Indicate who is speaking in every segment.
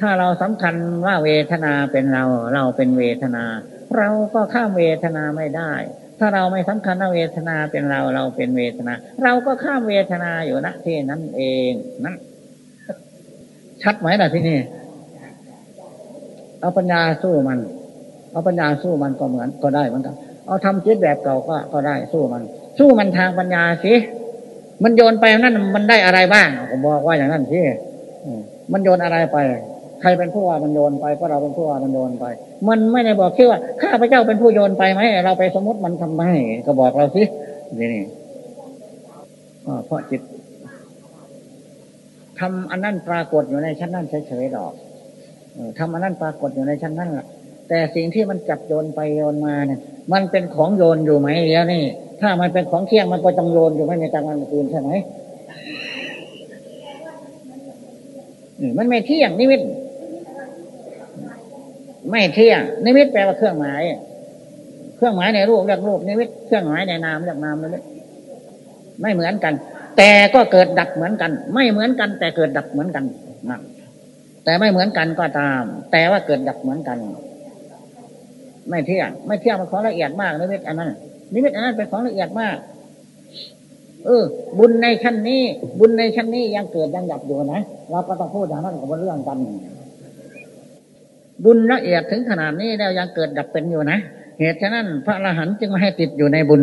Speaker 1: ถ้าเราสำคัญว่าเวทนาเป็นเรา เราเป็นเวทนา เราก็ข้ามเวทนาไม่ได้ ถ้าเราไม่สำคัญว่าเวทนาเป็นเรา เราเป็นเวทนา เราก็ข้ามเวทนาอยู่ณที่นั้นเองนั่นชัดไหมล่ะที่นี่เอาปัญญาสู้มัน เอาปัญญาสู้มันก็เหมือนก็ได้เหมือนกัน เอาทำจิตแบบเก่าก็ก็ได้สู้มัน สู้มันทางปัญญาสิมันโยนไปนั่นมันได้อะไรบ้างผมบอกว่าอย่างนั้นสิมันโยนอะไรไป ใครเป็นผู้ว่ามันโยนไปก็เราเป็นผู้ว่ามันโยนไป มันไม่ได้บอกแค่ว่าข้าพเจ้าเป็นผู้โยนไปไหมเราไปสมมติมันทำไมก็บอกเราสินี่นี่เพราะจิตทำอันนั้นปรากฏอยู่ในชั้นนั้นเฉยๆดอกทำอันนั้นปรากฏอยู่ในชั้นนั้นแหละแต่สิ่งที่มันจับโยนไปโยนมาเนี่ย มันเป็นของโยนอยู่ไหมแล้วนี่ถ้ามันเป็นของเที่ยงมันก็จงโยนอยู่ไม่ในกลางวันคืนใช่ไหมมันไม่เที่ยงนิมิต ไม่เที่ยงนิมิตแปลว่าเครื่องหมาย เครื่องหมายในรูปเรียกรูปนิมิตเครื่องหมายในนามเรียกนามนิมิตไม่เหมือนกัน แต่ก็เกิดดับเหมือนกัน ไม่เหมือนกัน แต่เกิดดับเหมือนกันนะแต่ไม่เหมือนกันก็ตาม แต่ว่าเกิดดับเหมือนกัน ไม่เที่ยงไม่เที่ยงมันของละเอียดมากนิมิตอันนั้นนิมิตอันนั้นเป็นของละเอียดมาก เออ บุญในชั้นนี้ บุญในชั้นนี้ยังเกิดยังดับอยู่นะเราก็ต้องพูดอย่างนั้นกับเรื่องกัน บุญละเอียดถึงขนาดนี้แล้วยังเกิดดับเป็นอยู่นะ เหตุฉะนั้นพระอรหันต์จึงไม่ให้ติดอยู่ในบุญ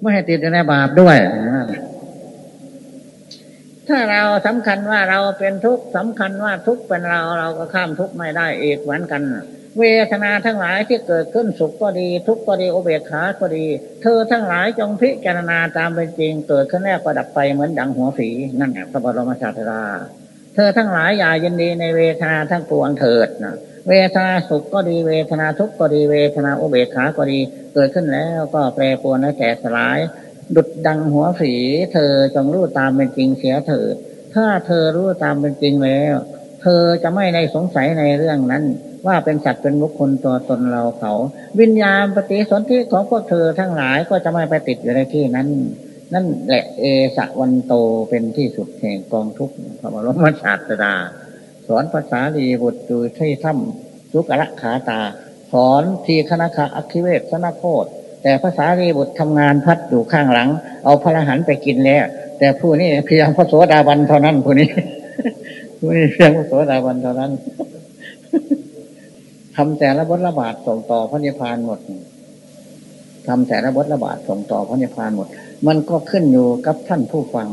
Speaker 1: ไม่ให้ติดอยู่ในบาปด้วย ถ้าเราสำคัญว่าเราเป็นทุกข์สำคัญว่าทุกข์เป็นเราเราก็ข้ามทุกข์ไม่ได้อีกเหมือนกัน เวทนาทั้งหลายที่เกิดขึ้นสุขก็ดี ทุกข์ก็ดีโอเบคขาก็ดี เธอทั้งหลายจงพิจารณาตามเป็นจริง เกิดขึ้นแรกก็ดับไปเหมือนดังหัวฝีนั่นแหละพระบรมศาสดา เธอทั้งหลายอย่ายินดีในเวทนาทั้งปวงเถิดนะเวทนาสุขก็ดีเวทนาทุกข์ก็ดีเวทนาโอเบคขาก็ดี เกิดขึ้นแล้วก็แปรปรวนและแก่สลาย ดุดดังหัวฝีเธอจงรู้ตามเป็นจริงเสียเถิดถ้าเธอรู้ตามเป็นจริงแล้ว เธอจะไม่ในสงสัยในเรื่องนั้น ว่าเป็นสัตว์เป็นบุคคลตัวตนเราเขา วิญญาณปฏิสนธิของพวกเธอทั้งหลายก็จะไม่ไปติดอยู่ในที่นั้น นั่นแหละเอสะวันโตเป็นที่สุดแห่งกองทุกข์พระบรมศาสดา สอนภาษาดีบุตรดูที่ถ้ำสุกระขาตา สอนทีคณะคะอัคิเวศสนาโคตแต่ภาษารีบุตรทำงานพัดอยู่ข้างหลัง เอาพระรหันไปกินแล้ว แต่ผู้นี้เพียงพระโสดาบันเท่านั้นผู้นี้ผู้นี้เพียงพระโสดาบันเท่านั้นทำแต่ละบทระบาดส่งต่อพระนิพพานหมดทำแต่ละบทระบาดส่งต่อพระนิพพานหมด มันก็ขึ้นอยู่กับท่านผู้ฟัง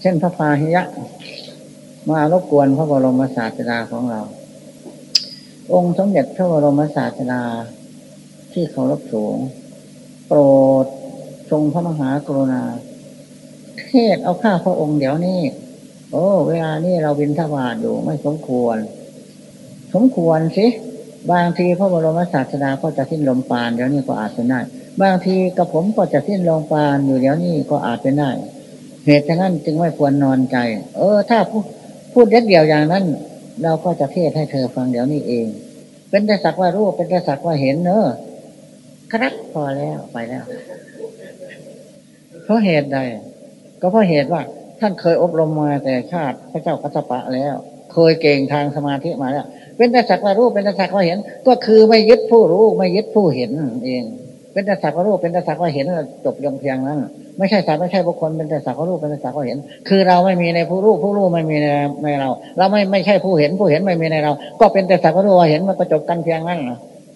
Speaker 1: เช่นพระพาหิยะ มารบกวนพระบรมศาสดาของเรา องค์สมเด็จพระบรมศาสดาที่เคารพสูง โปรดทรงพระมหากรุณา เทศเอาข้าพระองค์เดี๋ยวนี้ โอ้ เวลานี้เราบินทบาทอยู่ไม่สมควร สมควรสิ บางทีพระบรมศาสดาก็จะสิ้นลมปานเดี๋ยวนี้ก็อาจเป็นได้ บางทีกระผมก็จะสิ้นลมปานอยู่เดี๋ยวนี้ก็อาจเป็นได้ เหตุฉะนั้นจึงไม่ควรนอนใจ เออ ถ้าพูดพูดเด็ดเดียวอย่างนั้น เราก็จะเทศให้เธอฟังเดี๋ยวนี้เอง เป็นแต่สักว่ารู้เป็นแต่สักว่าเห็นเนอะครับพอแล้วไปแล้วเพราะเหตุใด ก็เพราะเหตุว่า ท่านเคยอบรมมาแต่ชาติพระเจ้ากัสปะแล้ว เคยเก่งทางสมาธิมาแล้วเป็นแต่สักว่ารู้เป็นแต่สักว่าเห็น ก็คือไม่ยึดผู้รู้ไม่ยึดผู้เห็นเอง เป็นแต่สักว่ารู้เป็นแต่สักว่าเห็นจบยงเพียงนั้น ไม่ใช่สัตว์ไม่ใช่บุคคลเป็นแต่สักว่ารู้เป็นแต่สักว่าเห็น คือเราไม่มีในผู้รู้ผู้รู้ไม่มีในในเรา เราไม่ไม่ใช่ผู้เห็นผู้เห็นไม่มีในเรา ก็เป็นแต่สักว่ารู้ว่าเห็นมันก็จบกันเพียงนั้น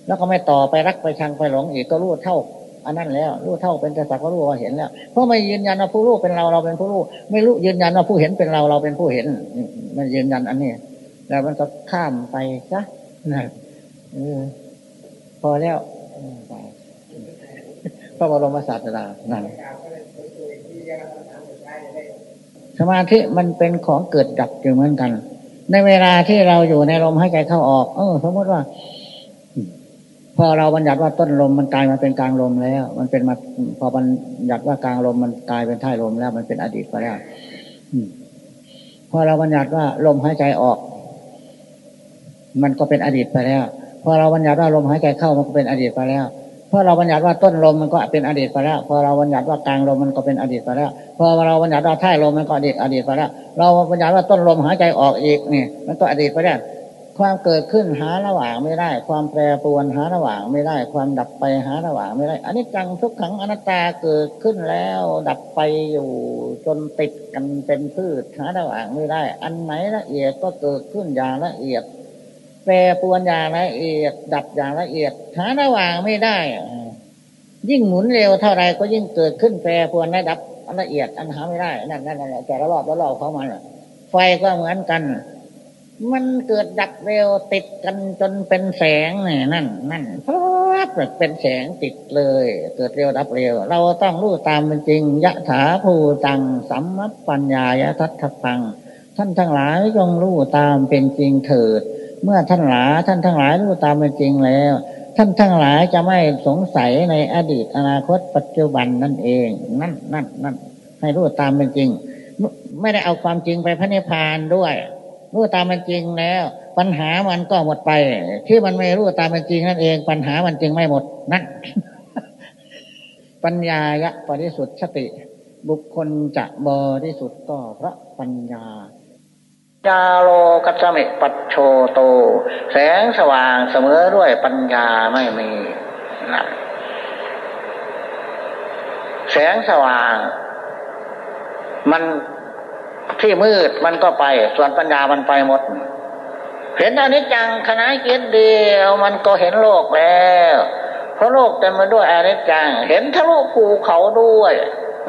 Speaker 1: แล้วก็ไม่ต่อไปรักไปชังไปหลงอีกก็รู้เท่าอันนั้นแล้วรู้เท่าเป็นแต่สักว่ารู้ว่าเห็นแล้วเพราะไม่ยืนยันว่าผู้รู้เป็นเราเราเป็นผู้รู้ไม่รู้ยืนยันว่าผู้เห็นเป็นเราเราเป็นผู้เห็น มันยืนยันอันนี้แล้วมันก็ข้ามไปซะนะพอแล้ว พระบรมศาสดานั่นสมาธิมันเป็นของเกิดดับอยู่เหมือนกัน ในเวลาที่เราอยู่ในลมให้ใจเข้าออก เออ สมมติว่า พอเราบัญญัติว่าต้นลมมันกลายมาเป็นกลางลมแล้ว มันเป็นมาพอบัญญัติว่ากลางลมมันกลายเป็นท้ายลมแล้ว มันเป็นอดีตไปแล้วพอเราบัญญัติว่าลมหายใจออก มันก็เป็นอดีตไปแล้ว พอเราบัญญัติว่าลมหายใจเข้ามันก็เป็นอดีตไปแล้ว พราะเราบัญญัติว่าต้นลมมันก็เป็นอดีตไปแล้ว พอเราบัญญัติว่ากลางลมมันก็เป็นอดีตไปแล้ว พอเราบัญญัติว่าท้ายลมมันก็อดีตอดีตไปแล้ว เราบัญญัติว่าต้นลมหายใจออกอีกนี่มันก็อดีตไปแล้วความเกิดขึ้นหาระหว่างไม่ได้ ความแปรปรวนหาระหว่างไม่ได้ ความดับไปหาระหว่างไม่ได้อันนี้จังทุกขังอนัตตาเกิดขึ้นแล้ว ดับไปอยู่จนติดกันเป็นพืชหาระหว่างไม่ได้ อันไหนละเอียดก็เกิดขึ้นอย่างละเอียด แปรปวนอย่างละเอียด ดับอย่างละเอียด หาระหว่างไม่ได้ ยิ่งหมุนเร็วเท่าไรก็ยิ่งเกิดขึ้นแปรปวนและดับอันละเอียด อันหาไม่ได้ นั่นนั่นนั่นแต่ละรอบละรอบเขามันไฟก็เหมือนกัน มันเกิดดับเร็วติดกันจนเป็นแสงนี่นั่นนั่นพราบเป็นแสงติดเลย เกิดเร็วดับเร็ว เราต้องรู้ตามเป็นจริงยะถาภูตังสัมมัปปัญญายะทัตถปัง ท่านทั้งหลายจงรู้ตามเป็นจริงเถิด เมื่อท่านหลายท่านทั้งหลายรู้ตามเป็นจริงแล้ว ท่านทั้งหลายจะไม่สงสัยในอดีตอนาคตปัจจุบันนั่นเอง นั่นนั่นนั่นให้รู้ตามเป็นจริง ไม่ได้เอาความจริงไปพระนิพพานด้วยรู้ตามมันจริงแล้ว ปัญหามันก็หมดไป ที่มันไม่รู้ตามมันจริงนั่นเอง ปัญหามันจริงไม่หมดนั่นปัญญายะปริสุทธิสติ บุคคลจะบริสุทธิ์ก็เพราะปัญญา ญาโลกัจมิปัจโชโต แสงสว่างเสมอด้วยปัญญาไม่มีนะแสงสว่าง มันที่มืดมันก็ไป ส่วนปัญญามันไปหมด เห็นอนิจจังขณะคิดเดียวมันก็เห็นโลกแล้วเพราะโลกเต็มไปด้วยอนิจจัง เห็นทะลุภูเขาด้วย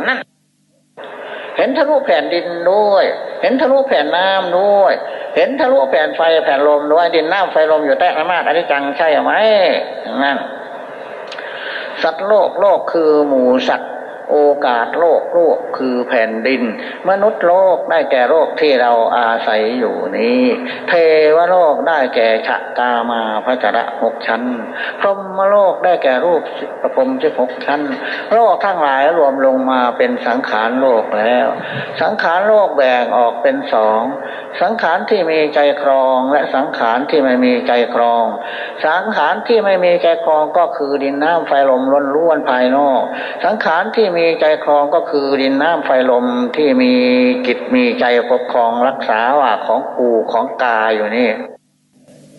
Speaker 1: นั่น เห็นทะลุแผ่นดินด้วย เห็นทะลุแผ่นน้ำด้วย เห็นทะลุแผ่นไฟแผ่นลมด้วยดินน้ำไฟลมอยู่ใต้อำนาจอนิจจังใช่ไหมนั่นสัตว์โลกโลกคือหมูสัตว์ โอกาสโลกโลกคือแผ่นดิน มนุษย์โลกได้แก่โลกที่เราอาศัยอยู่นี้ เทวโลกได้แก่ฉะกามาพระจระหกชั้น พรหมโลกได้แก่รูปประพรมสิบหกชั้น โลกทั้งหลายรวมลงมาเป็นสังขารโลกแล้ว สังขารโลกแบ่งออกเป็นสองสังขารที่มีใจครองและสังขารที่ไม่มีใจครอง สังขารที่ไม่มีใจครองก็คือดินน้ำไฟลมล้นล้วนภายนอก สังขารที่มีใจครองก็คือดินน้ำไฟลมที่มีจิตมีใจปกครองรักษาว่าของปูของกาอยู่นี่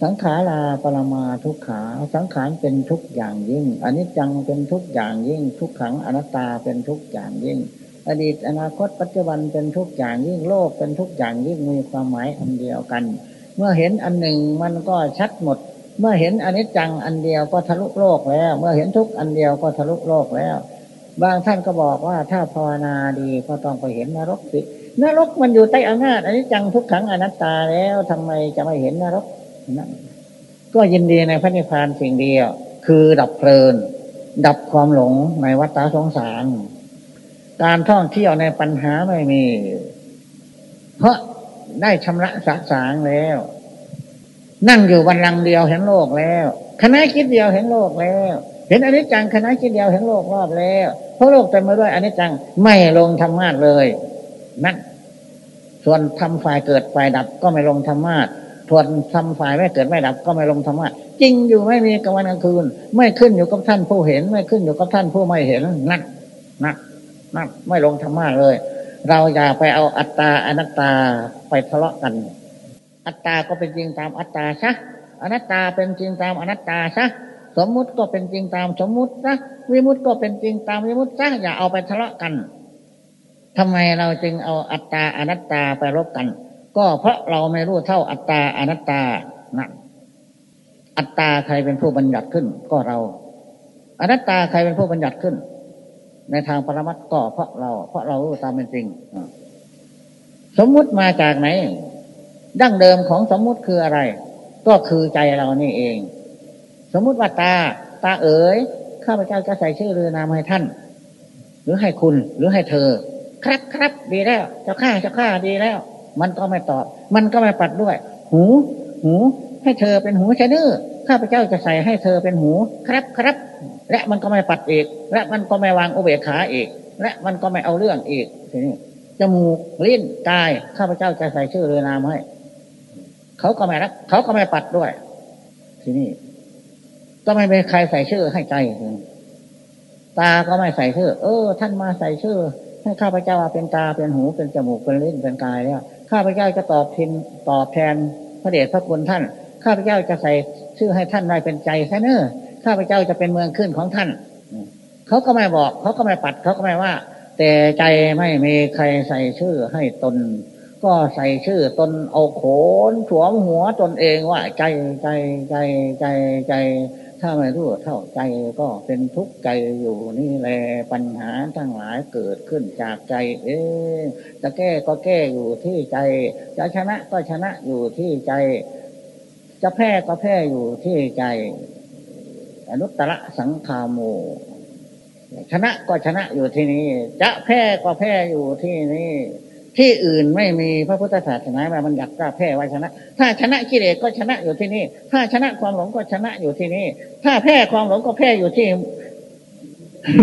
Speaker 1: สังขาราปรมาทุกขาสังขารเป็นทุกอย่างยิ่งอันนี้จังเป็นทุกอย่างยิ่ง ทุกขังอนัตตาเป็นทุกอย่างยิ่ง อดีตอนาคตปัจจุบันเป็นทุกอย่างยิ่งโลกเป็นทุกอย่างยิ่งมีความหมายอันเดียวกัน เมื่อเห็นอันหนึ่งมันก็ชัดหมด เมื่อเห็นอนิจจังอันเดียวก็ทะลุโลกแล้ว เมื่อเห็นทุกอันเดียวก็ทะลุโลกแล้ว บางท่านก็บอกว่าถ้าภาวนาดีก็ต้องไปเห็นนรกสิ นรกมันอยู่ใต้อำนาจอนิจจังทุกขังอนัตตาแล้วทำไมจะไม่เห็นนรกนั่นก็ยินดีในพระนิพพานสิ่งเดียว คือดับเพลิน ดับความหลงในวัฏสงสาร การท่องเที่ยวในปัญหาไม่มี เพราะได้ชำระสะสางแล้ว นั่งอยู่วันลังเดียวเห็นโลกแล้ว คณะคิดเดียวเห็นโลกแล้ว เห็นอนิจจังคณะคิดเดียวเห็นโลกรอบแล้วเพราะโลกเต็มไปด้วยอนิจจังไม่ลงธรรมาทเลยนั่นส่วนทำฝ่ายเกิดฝ่ายดับก็ไม่ลงธรรมาทส่วนทำฝ่ายไม่เกิดไม่ดับก็ไม่ลงธรรมาทจริงอยู่ไม่มีกลางวันกลางคืน ไม่ขึ้นอยู่กับท่านผู้เห็น ไม่ขึ้นอยู่กับท่านผู้ไม่เห็นนั่นนั่นนั่นไม่ลงธรรมะเลย เราอย่าไปเอาอัตตาอนัตตาไปทะเลาะกัน อัตตาก็เป็นจริงตามอัตตาซะอนัตตาเป็นจริงตามอนัตตาซะ สมมุติก็เป็นจริงตามสมมุติซะวิมุติก็เป็นจริงตามวิมุติซะอย่าเอาไปทะเลาะกันทำไมเราจึงเอาอัตตาอนัตตาไปรบกัน ก็เพราะเราไม่รู้เท่าอัตตาอนัตตานะอัตตาใครเป็นผู้บัญญัติขึ้น ก็เรา อนัตตาใครเป็นผู้บัญญัติขึ้น ในทางปรมัตก็เพราะเรา เพราะเรารู้ตามเป็นจริงสมมุติมาจากไหน ดั้งเดิมของสมมุติคืออะไร ก็คือใจเรานี่เอง สมมุติว่าตา ตาเอ๋ยข้าพเจ้าจะใส่ชื่อเรือนามให้ท่าน หรือให้คุณหรือให้เธอ ครับครับดีแล้วเจ้าข้าเจ้าข้าดีแล้ว มันก็ไม่ตอบ มันก็ไม่ปัดด้วย หู หู ให้เธอเป็นหูชะนื้อข้าพเจ้าจะใส่ให้เธอเป็นหู ครับครับ และมันก็ไม่ปัดอีก และมันก็ไม่วางอุเบกขาอีก และมันก็ไม่เอาเรื่องอีกทีนี้จมูกลิ้นกายข้าพเจ้าจะใส่ชื่อเรือนามให้ เขาก็ไม่รักเขาก็ไม่ปัดด้วย ทีนี้ ก็ไม่มีใครใส่ชื่อให้ใจ ตาก็ไม่ใส่ชื่อ เออ ท่านมาใส่ชื่อให้ข้าพเจ้าเป็นตาเป็นหูเป็นจมูกเป็นลิ้นเป็นกายแล้วข้าพเจ้าจะตอบทินตอบแทนพระเดชพระคุณท่าน ข้าพเจ้าจะใส่ชื่อให้ท่านได้เป็นใจแค่เน้อข้าพเจ้าจะเป็นเมืองขึ้นของท่านเขาก็ไม่บอกเขาก็ไม่ปัดเขาก็ไม่ว่า แต่ใจไม่มีใครใส่ชื่อให้ตน ก็ใส่ชื่อตนเอาโขนสวมหัวตนเองว่าใจใจใจใจใจ ถ้าไม่รู้เท่าใจก็เป็นทุกข์ใจอยู่นี่แหละปัญหาทั้งหลายเกิดขึ้นจากใจ เองจะแก้ก็แก้อยู่ที่ใจ จะชนะก็ชนะอยู่ที่ใจ จะแพ้ก็แพ้อยู่ที่ใจ อนุตตรสังคาโมชนะก็ชนะอยู่ที่นี้จะแพ้ก็แพ้อยู่ที่นี่ ที่อื่นไม่มีพระพุทธศาสนามามันอยากกล้าแพ้ไว้ชนะ ถ้าชนะกิเลสก็ชนะอยู่ที่นี่ ถ้าชนะความหลงก็ชนะอยู่ที่นี่ ถ้าแพ้ความหลงก็แพ้อยู่ที่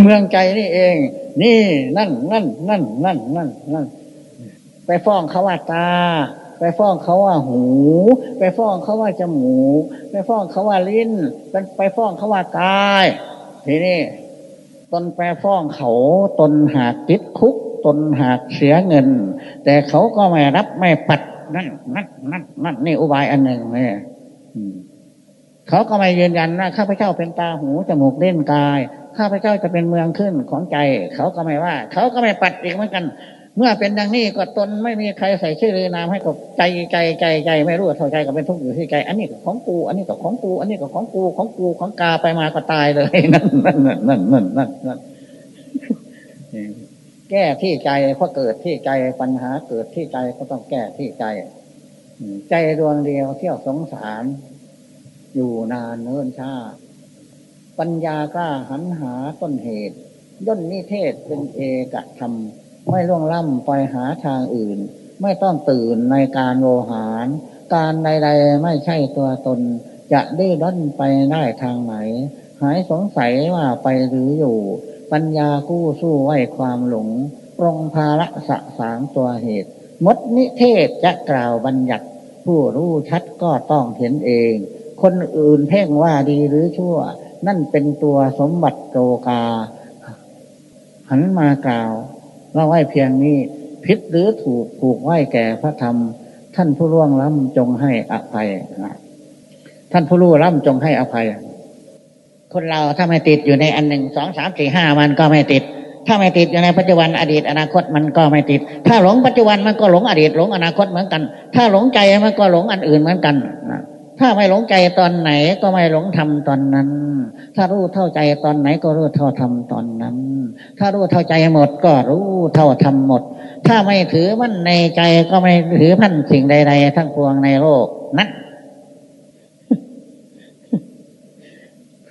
Speaker 1: เมืองใจนี่เอง นี่นั่นนั่นนั่นนั่นนั่นนั่นไปฟ้องเขาว่าตา ไปฟ้องเขาว่าหู ไปฟ้องเขาว่าจมูกไปฟ้องเขาว่าลิ้นไปฟ้องเขาว่ากาย ทีนี้ตนไปฟ้องเขาตนหากติดคุก ตนหากเสียเงิน แต่เขาก็ไม่รับไม่ปัดนั่นนั่นนั่นนั่นนี่อุบายอันหนึ่งเนี่ยเขาก็ไม่ยืนยันนะข้าพเจ้าเป็นตาหูจมูกเล่นกาย ข้าพเจ้าจะเป็นเมืองขึ้นของใจ เขาก็ไม่ว่า เขาก็ไม่ปัดอีกเหมือนกัน เมื่อเป็นดังนี้ก็ตนไม่มีใครใส่ชื่อเลยนามให้กับใจใจใจใจ ไม่รู้เท่าใจก็เป็นทุกข์อยู่ที่ใจ อันนี้ก็ของกู อันนี้ก็ของกู อันนี้ก็ของกูของกูของกาไปมาก็ตายเลยนั่นนั่นนั่นนั่นนั่นนั่น แก้ที่ใจเพราะเกิดที่ใจปัญหาเกิดที่ใจก็ต้องแก้ที่ใจ ใจดวงเดียวเที่ยวสงสาร อยู่นานเนิ่นช้าปัญญากล้าหันหาต้นเหตุย่นนิเทศเป็นเอกธรรม ไม่ล่วงล่ำไปหาทางอื่น ไม่ต้องตื่นในการโวหาร การใดๆไม่ใช่ตัวตน จะได้ด้นไปได้ทางไหน หายสงสัยว่าไปหรืออยู่ ปัญญากู้สู้ไว้ความหลงปรงภาระสะสางตัวเหตุ มดนิเทศจะกล่าวบัญญัติ ผู้รู้ชัดก็ต้องเห็นเอง คนอื่นเพ่งว่าดีหรือชั่ว นั่นเป็นตัวสมบัติโตกา หันมากล่าวเล่าไว้เพียงนี้ผิดหรือถูกผูกไว้แก่พระธรรม ท่านผู้ร่วงล้ำจงให้อภัยท่านผู้รู้ล้ำจงให้อภัย คนเราถ้าไม่ติดอยู่ในอันหนึ่งสองสามสี่ห้ามันก็ไม่ติด ถ้าไม่ติดอยู่ในปัจจุบันอดีตอนาคตมันก็ไม่ติด ถ้าหลงปัจจุบันมันก็หลงอดีตหลงอนาคตเหมือนกัน ถ้าหลงใจมันก็หลงอันอื่นเหมือนกันถ้าไม่หลงใจตอนไหนก็ไม่หลงทำตอนนั้น ถ้ารู้เท่าใจตอนไหนก็รู้เท่าทำตอนนั้น ถ้ารู้เท่าใจหมดก็รู้เท่าทำหมด ถ้าไม่ถือมั่นในใจก็ไม่ถือพันสิ่งใด ๆ ทั้งปวงในโลกนั้น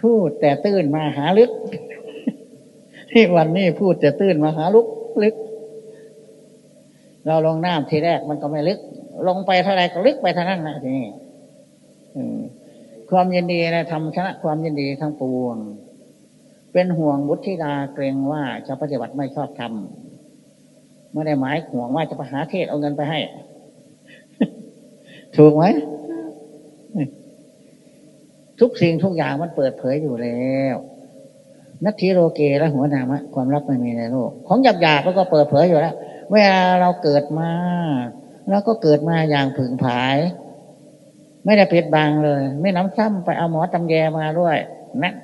Speaker 1: พูดแต่ตื้นมาหาลึกที่วันนี้พูดแต่ตื้นมาหาลุกลึก เราลงน้ำทีแรกมันก็ไม่ลึก ลงไปเท่าไรก็ลึกไปเท่านั้นนะทีนี้ความยินดีนะทำชนะความยินดีทั้งปวง เป็นห่วงบุตรธิดาเกรงว่าจะปฏิบัติไม่ชอบทำไม่ได้หมายห่วงว่าจะไปหาเทศเอาเงินไปให้ ถูกไหม ทุกสิ่งทุกอย่างมันเปิดเผยอยู่แล้วนัตถิโรเกและหัวนามะความลับไม่มีในโลก ของหยาบหยาบก็เปิดเผยอยู่แล้วเวลาเราเกิดมาแล้วก็เกิดมาอย่างผึ่งผาย ไม่ได้ปิดบังเลย ไม่น้ำซ้ำไปเอาหมอตำแยมาด้วยนะ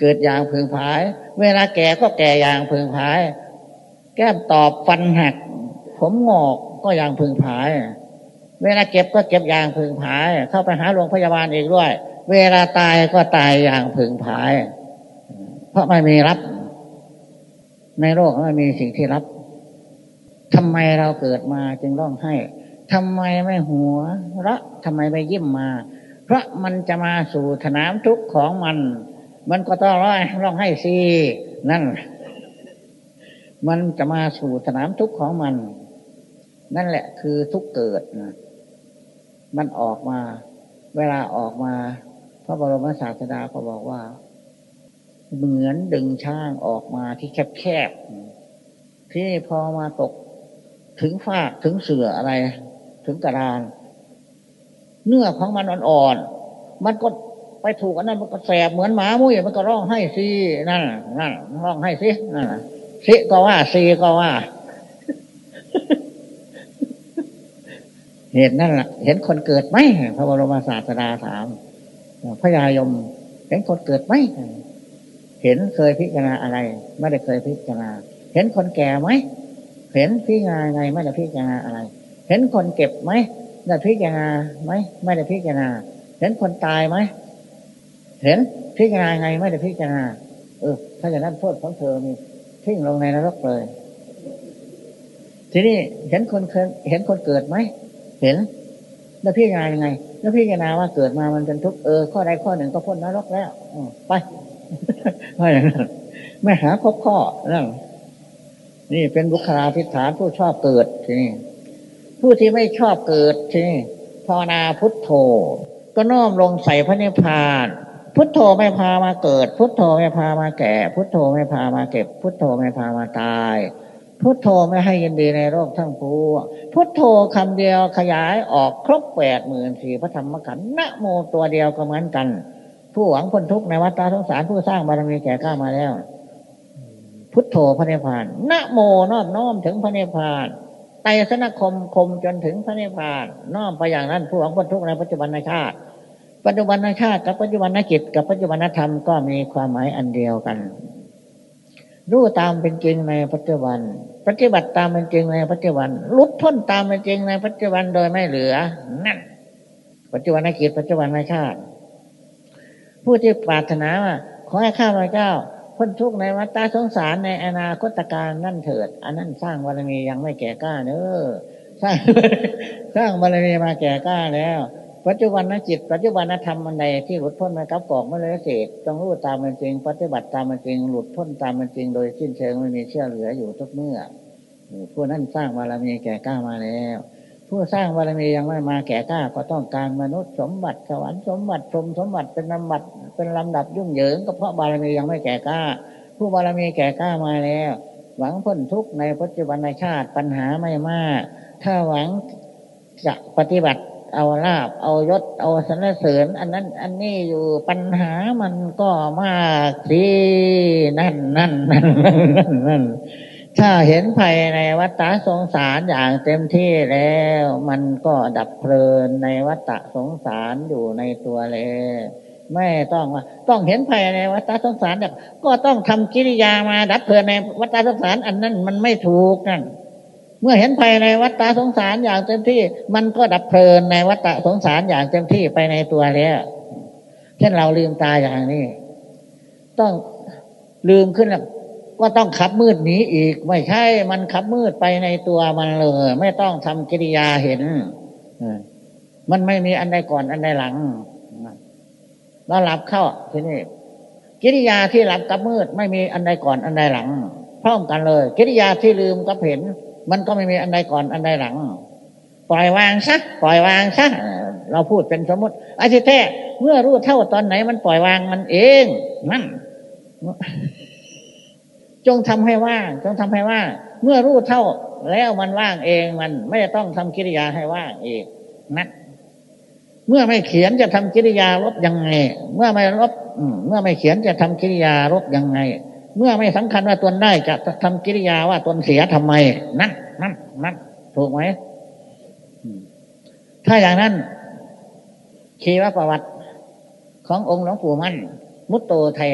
Speaker 1: เกิดอย่างพึงผาย เวลาแก่ก็แก่อย่างพึงผาย แก้มตอบฟันหัก ผมงอกก็อย่างพึงผาย เวลาเก็บก็เก็บอย่างพึงผาย เข้าไปหาโรงพยาบาลอีกด้วย เวลาตายก็ตายอย่างพึงผาย เพราะไม่มีรับ ในโลกไม่มีสิ่งที่รับทำไมเราเกิดมาจึงร้องให้ทำไมไม่หัวเระทำไมไม่ยิ้มมา เพราะมันจะมาสู่สนามทุกข์ของมัน มันก็ต้องร้องร้องให้สินั่น มันจะมาสู่สนามทุกข์ของมัน นั่นแหละคือทุกเกิดนะมันออกมา เวลาออกมา พระบรมศาสดาก็บอกว่า เหมือนดึงช่างออกมาที่แคบๆที่พอมาตกถึงฟากถึงเสืออะไร ถึงกระดาน เนื้อของมันอ่อนๆมันก็ไปถูกอันนั้นมันก็แสบเหมือนหมามุ้ยมันก็ร้องให้ซีนั่นนั่นร้องให้ซีนั่นซีก็ว่าซีก็ว่า เหตุนั่นแหละเห็นคนเกิดไหมพระบรมศาสดาถาม พระยายมเห็นคนเกิดไหมเห็นเคยพิจารณาอะไร ไม่ได้เคยพิจารณา เห็นคนแก่ไหมเห็นพิจารณาไงไม่ได้พิจารณาอะไร เห็นคนเก็บไหมได้พิจารณาไหมไม่ได้พิจารณา เห็นคนตายไหมเห็นพิจารณาไงไม่ได้พิจารณา เออ ถ้าอย่างนั้นโทษของเธอมีทิ้งลงในนรกเลย ทีนี้เห็นคนเคยเห็นคนเกิดไหมเห็น แล้วพิจารณายังไง แล้วพิจารณาว่าเกิดมามันเป็นทุกข์เออข้อใดข้อหนึ่งก็พ้นนรกแล้วไปไม่อย่างนั้นไม่หาครบข้อนั่นนี่เป็นบุคลาธิฐานผู้ชอบเกิดทีนี้ผู้ที่ไม่ชอบเกิดทีนี้ภาวนาพุทโธ ก็น้อมลงใส่พระนิพพาน พุทโธไม่พามาเกิด พุทโธไม่พามาแก่ พุทโธไม่พามาเก็บ พุทโธไม่พามาตาย พุทโธไม่ให้ยินดีในโลกทั้งปวงพุทโธคำเดียวขยายออกครบแปดหมื่นสี่พระธรรมขันธ์นะโมตัวเดียวก็เหมือนกัน ผู้หวังพ้นทุกข์ในวัฏฏะสงสารผู้สร้างบารมีแก่ข้ามาแล้ว พุทโธพระเนพานนะโมน้อมน้อมถึงพระเนพพานไตรสนคมคมจนถึงพระนิพพานน้อมไปอย่างนั้นผู้หวังพ้นทุกข์ในปัจจุบันชาติ ปัจจุบันชาติกับปัจจุบันจิตกับปัจจุบันธรรมก็มีความหมายอันเดียวกัน รู้ตามเป็นจริงในปัจจุบัน ปฏิบัติตามเป็นจริงในปัจจุบันลุดพ้นตามเป็นจริงในปัจจุบันโดยไม่เหลือ นั่น ปัจจุบันจิตปัจจุบันชาติผู้ที่ปรารถนาว่าขอให้ข้าพเจ้าพ้นทุกข์ในวัฏสงสารในอนาคตการนั่นเถิด อันนั้นสร้างบารมียังไม่แก่กล้าเนอสร้างสร้างบารมีมาแก่กล้าแล้ว ปัจจุบันนจิตปัจจุบันนธรรมอันใดที่หลุดพ้นมากับกอกไม่เลยเศษต้องรู้ตามเป็นจริง ปฏิบัติตามเป็นจริง หลุดพ้นตามเป็นจริง โดยสิ้นเชิงไม่มีเชื่อเหลืออยู่ทุกเมื่อผู้นั้นสร้างบารมีแก่กล้ามาแล้ว ผู้สร้างบารมียังไม่มาแก่กล้าก็ต้องการมนุษย์สมบัติสวรรค์สมบัติชมสมบัติเป็นลำดับเป็นลำดับยุ่งเหยิงก็เพราะบารมียังไม่แก่กล้า ผู้บารมีแก่กล้ามาแล้ว หวังพ้นทุกข์ในปัจจุบันชาติปัญหาไม่มาก ถ้าหวังจะปฏิบัติ เอาลาบ เอายศ เอาสรรเสริญ อันนั้น อันนี้อยู่ปัญหามันก็มากสินั่นนั่นนั่นนั่นนั่นถ้าเห็นภัยในวัฏสงสารอย่างเต็มที่แล้ว มันก็ดับเพลินในวัฏสงสารอยู่ในตัวเลยไม่ต้องว่าต้องเห็นภัยในวัฏสงสารก็ต้องทำกิริยามาดับเพลินในวัฏสงสาร อันนั้นมันไม่ถูกนั่น เมื่อเห็นภัยในวัฏฏะสงสารอย่างเต็มที่ มันก็ดับเพลินในวัฏฏะสงสารอย่างเต็มที่ไปในตัวแล้วเช่นเราลืมตาอย่างนี้ ต้องลืมขึ้นแล้วก็ต้องขับมืดหนีอีก ไม่ใช่ มันขับมืดไปในตัวมันเลย ไม่ต้องทำกิริยาเห็นมันไม่มีอันใดก่อนอันใดหลังเราหลับเข้าทีนี้กิริยาที่หลับกับมืด ไม่มีอันใดก่อนอันใดหลัง พร้อมกันเลย กิริยาที่ลืมกับเห็น มันก็ไม่มีอันใดก่อนอันใดหลัง ปล่อยวางซะปล่อยวางซะเราพูดเป็นสมมติไอ้ที่แท้เมื่อรู้เท่าตอนไหน มันปล่อยวางมันเองนั่นจงทำให้ว่างจงทำให้ว่างเมื่อรู้เท่าแล้วมันว่างเองมันไม่ต้องทำกิริยาให้ว่างเองนั่นเมื่อไม่เขียนจะทำกิริยาลบยังไง เมื่อไม่ลบเมื่อไม่เขียนจะทำกิริยาลบยังไง เมื่อไม่สำคัญว่าตนได้จะทำกิริยาว่าตนเสียทำไมนั่นนั่นนั่นถูกไหมถ้าอย่างนั้นชีวประวัติขององค์หลวงปู่มั่น มุตโตไทย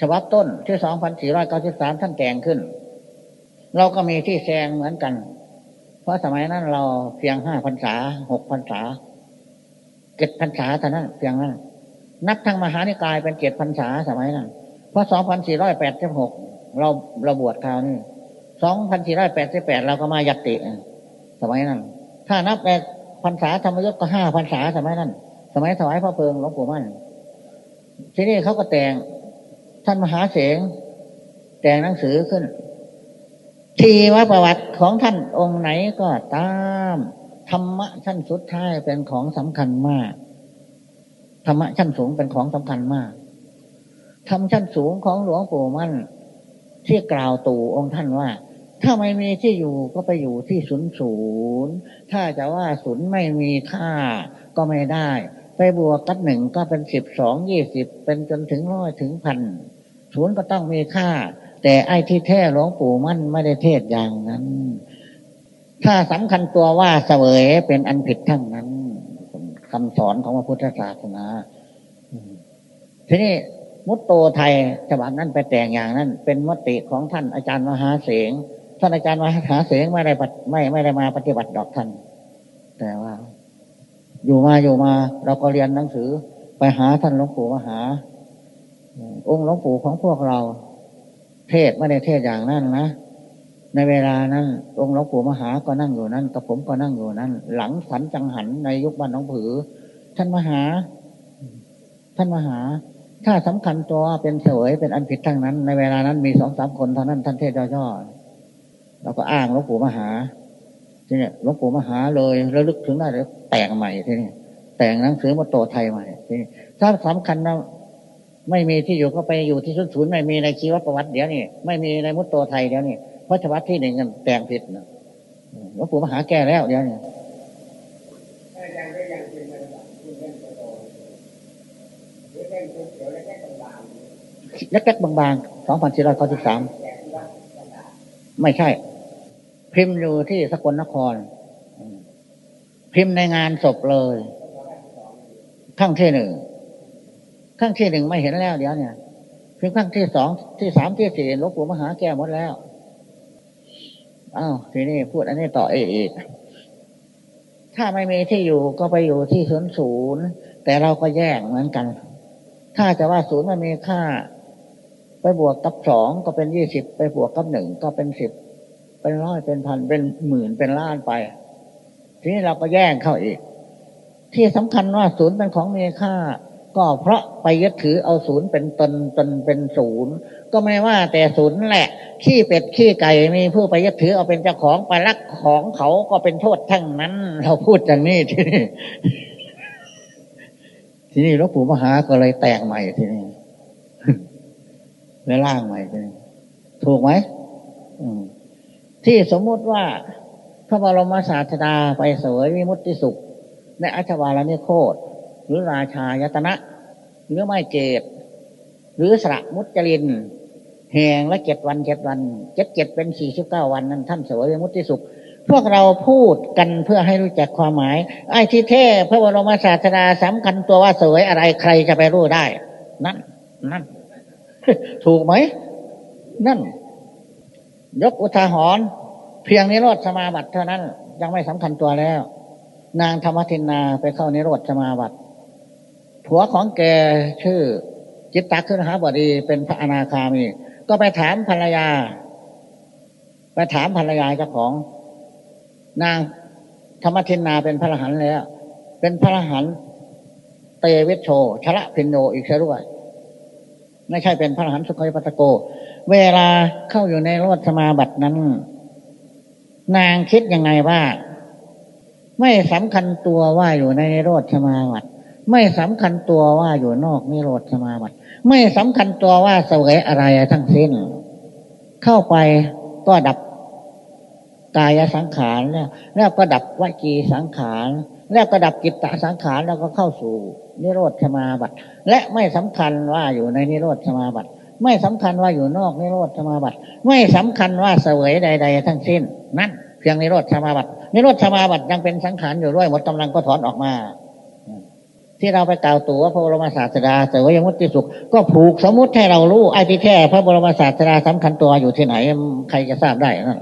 Speaker 1: ฉบับต้นที่สองพันสี่ร้อยเก้าสิบสามท่านแต่งขึ้น เราก็มีที่แซงเหมือนกัน เพราะสมัยนั้นเราเพียงห้าพรรษาหกพรรษาเจ็ดพรรษาเท่านั้นเพียงนั้นนับทั้งมหานิกายเป็นเจ็ดพรรษาสมัยนั้น พราะสองพันสี่ร้อยแปดสิบหกเราเราบวชคราวนี้สองพันสี่ร้อยแปดสิบแปดเราก็มายัติสมัยนั้น ถ้านับแปดพรรษาธรรมยุทธ์ก็ห้าพรรษาสมัยนั้น สมัยถวายพระเพลิงหลวงปู่มั่นที่นี่เขาก็แต่งท่านมหาเสงแต่งหนังสือขึ้น ทีว่าประวัติของท่านองค์ไหนก็ตาม ธรรมะชั้นสุดท้ายเป็นของสำคัญมาก ธรรมะชั้นสูงเป็นของสำคัญมาก ธรรมชั้นสูงของหลวงปู่มั่น ที่กล่าวตู่องค์ท่านว่า ถ้าไม่มีที่อยู่ก็ไปอยู่ที่ศูนย์ศูนย์ถ้าจะว่าศูนย์ไม่มีค่าก็ไม่ได้ ไปบวกกับหนึ่งก็เป็นสิบสองยี่สิบเป็นจนถึงร้อยถึงพันศูนย์ก็ต้องมีค่า แต่ไอ้ที่แท้หลวงปู่มั่นไม่ได้เทศอย่างนั้น ถ้าสำคัญตัวว่าเสวยเป็นอันผิดทั้งนั้นคำสอนของพระพุทธศาสนาทีนี้ มุตโตไทยฉบับนั้นไปแต่งอย่างนั้น เป็นมติของท่านอาจารย์มหาเสงท่านอาจารย์มหาเสงไม่ได้ไม่ไม่ได้มาปฏิบัติดอกท่านแต่ว่า อยู่มาอยู่มา เราก็เรียนหนังสือไปหาท่านหลวงปู่มหา องค์หลวงปู่ของพวกเรา เทศไม่ได้เทศอย่างนั้นนะในเวลานั้น องค์หลวงปู่มหาก็นั่งอยู่นั่นกับผมก็นั่งอยู่นั่นหลังสันจังหันในยุคบ้านน้องผือ ท่านมหา ท่านมหา ถ้าสำคัญตัวเป็นเสวยเป็นอันผิดทั้งนั้น ในเวลานั้นมีสองสามคนเท่านั้นท่านเทศย่อๆเราก็อ้างหลวงปู่มหาทีนี้หลวงปู่มหาเลยระลึกถึงได้เลยแต่งใหม่ทีนี้แต่งหนังสือมาโตไทยใหม่ทีนี้ถ้าสำคัญนะไม่มีที่อยู่ก็ไปอยู่ที่ศูนย์ไม่มีในชีวประวัติเดี๋ยวนี้ไม่มีในมุตโตไทยเดี๋ยวนี้เพราะชวัตที่หนึ่งกันแต่งผิดนะหลวงปู่มหาแก้แล้วเดี๋ยวนี้ เล็กๆบางๆสองพันสี่ร้อยเก้าสิบสามไม่ใช่ พิมพ์อยู่ที่สกลนคร พิมพ์ในงานศพเลยข้งที่หนึ่งข้งที่หนึ่งไม่เห็นแล้วเดี๋ยวเนี่ยพิมพ์ข้งที่สองที่สามที่สี่หลวงมหาแก้หมดแล้วอ้าวทีนี้พูดอันนี้ต่อเอก ถ้าไม่มีที่อยู่ก็ไปอยู่ที่ศูนย์ศูนย์แต่เราก็แยกเหมือนกัน ถ้าจะว่าศูนย์มันมีค่า บวกกับสองก็เป็นยี่สิบไปบวกกับหนึ่งก็เป็นสิบเป็นร้อยเป็นพันเป็นหมื่นเป็นล้านไป ทีนี้เราก็แย่งเข้าอีก ที่สำคัญว่าศูนย์เป็นของมีค่า ก็เพราะไปยึดถือเอาศูนย์เป็นตนตนเป็นศูนย์ก็ไม่ว่าแต่ศูนย์แหละ ขี้เป็ดขี้ไก่มีผู้ไปยึดถือเอาเป็นเจ้าของไปรักของเขาก็เป็นโทษทั้งนั้น เราพูดอย่างนี้ทีนี่ทีนี้หลวงปู่มหาก็เลยแต่งใหม่ทีนี้ และล่างใหม่ทีนี้ถูกไหมที่สมมุติว่าพระบรมศาสดาไปเสวยวิมุตติสุข ในอัชวาลนิโคตหรือราชายตนะ หรือไม่เกตหรือสระมุจลินแห่งละเจ็ดวันเจ็ดวันเจ็ดเจ็ดเป็นสี่สิบเก้าวันนั้น ท่านเสวยวิมุติสุข พวกเราพูดกันเพื่อให้รู้จักความหมาย ไอ้ที่เท่พระบรมศาสดาสำคัญตัวว่าสวยอะไรใครจะไปรู้ได้ นั่นนั่น ถูกไหม นั่น ยกอุทาหรณ์เพียงนิโรธสมาบัติเท่านั้น ยังไม่สำคัญตัวแล้ว นางธรรมทินนาไปเข้านิโรธสมาบัติผัวของแกชื่อ จิตตะขึ้นหาบดีเป็นพระอนาคามี ก็ไปถามภรรยา ไปถามภรรยาเจ้าของ นางธรรมทินนาเป็นพระอรหันต์แล้ว เป็นพระอรหันต์เตวิชโชชละพินโนอีกด้วย ไม่ใช่เป็นพระอรหันต์สุขัยปัตโก เวลาเข้าอยู่ในรถสมาบัตินั้น นางคิดยังไงว่า ไม่สำคัญตัวว่าอยู่ในโรธสมาบัติไม่สำคัญตัวว่าอยู่นอกนิโรธสมาบัติไม่สำคัญตัวว่าเสวยอะไรทั้งสิ้น เข้าไปก็ดับกายสังขารแล้ว แล้วก็ดับวจีสังขาร แล้วก็ดับกิตตสังขารแล้วก็เข้าสู่นิโรธสมาบัติและไม่สำคัญว่าอยู่ในนิโรธสมาบัติไม่สำคัญว่าอยู่นอกนิโรธสมาบัติไม่สำคัญว่าเสวยใด ๆ ทั้งสิ้น นั่นเพียงนิโรธสมาบัตินิโรธสมาบัติยังเป็นสังขารอยู่ด้วยหมดกำลังก็ถอนออกมา ที่เราไปกล่าวตัวพระบรมศาสดาเสวยยมุติสุข ก็ผูกสมมุติให้เรารู้ไอ้ที่แท้พระบรมศาสดาสำคัญตัวอยู่ที่ไหน ใครจะทราบได้นั่น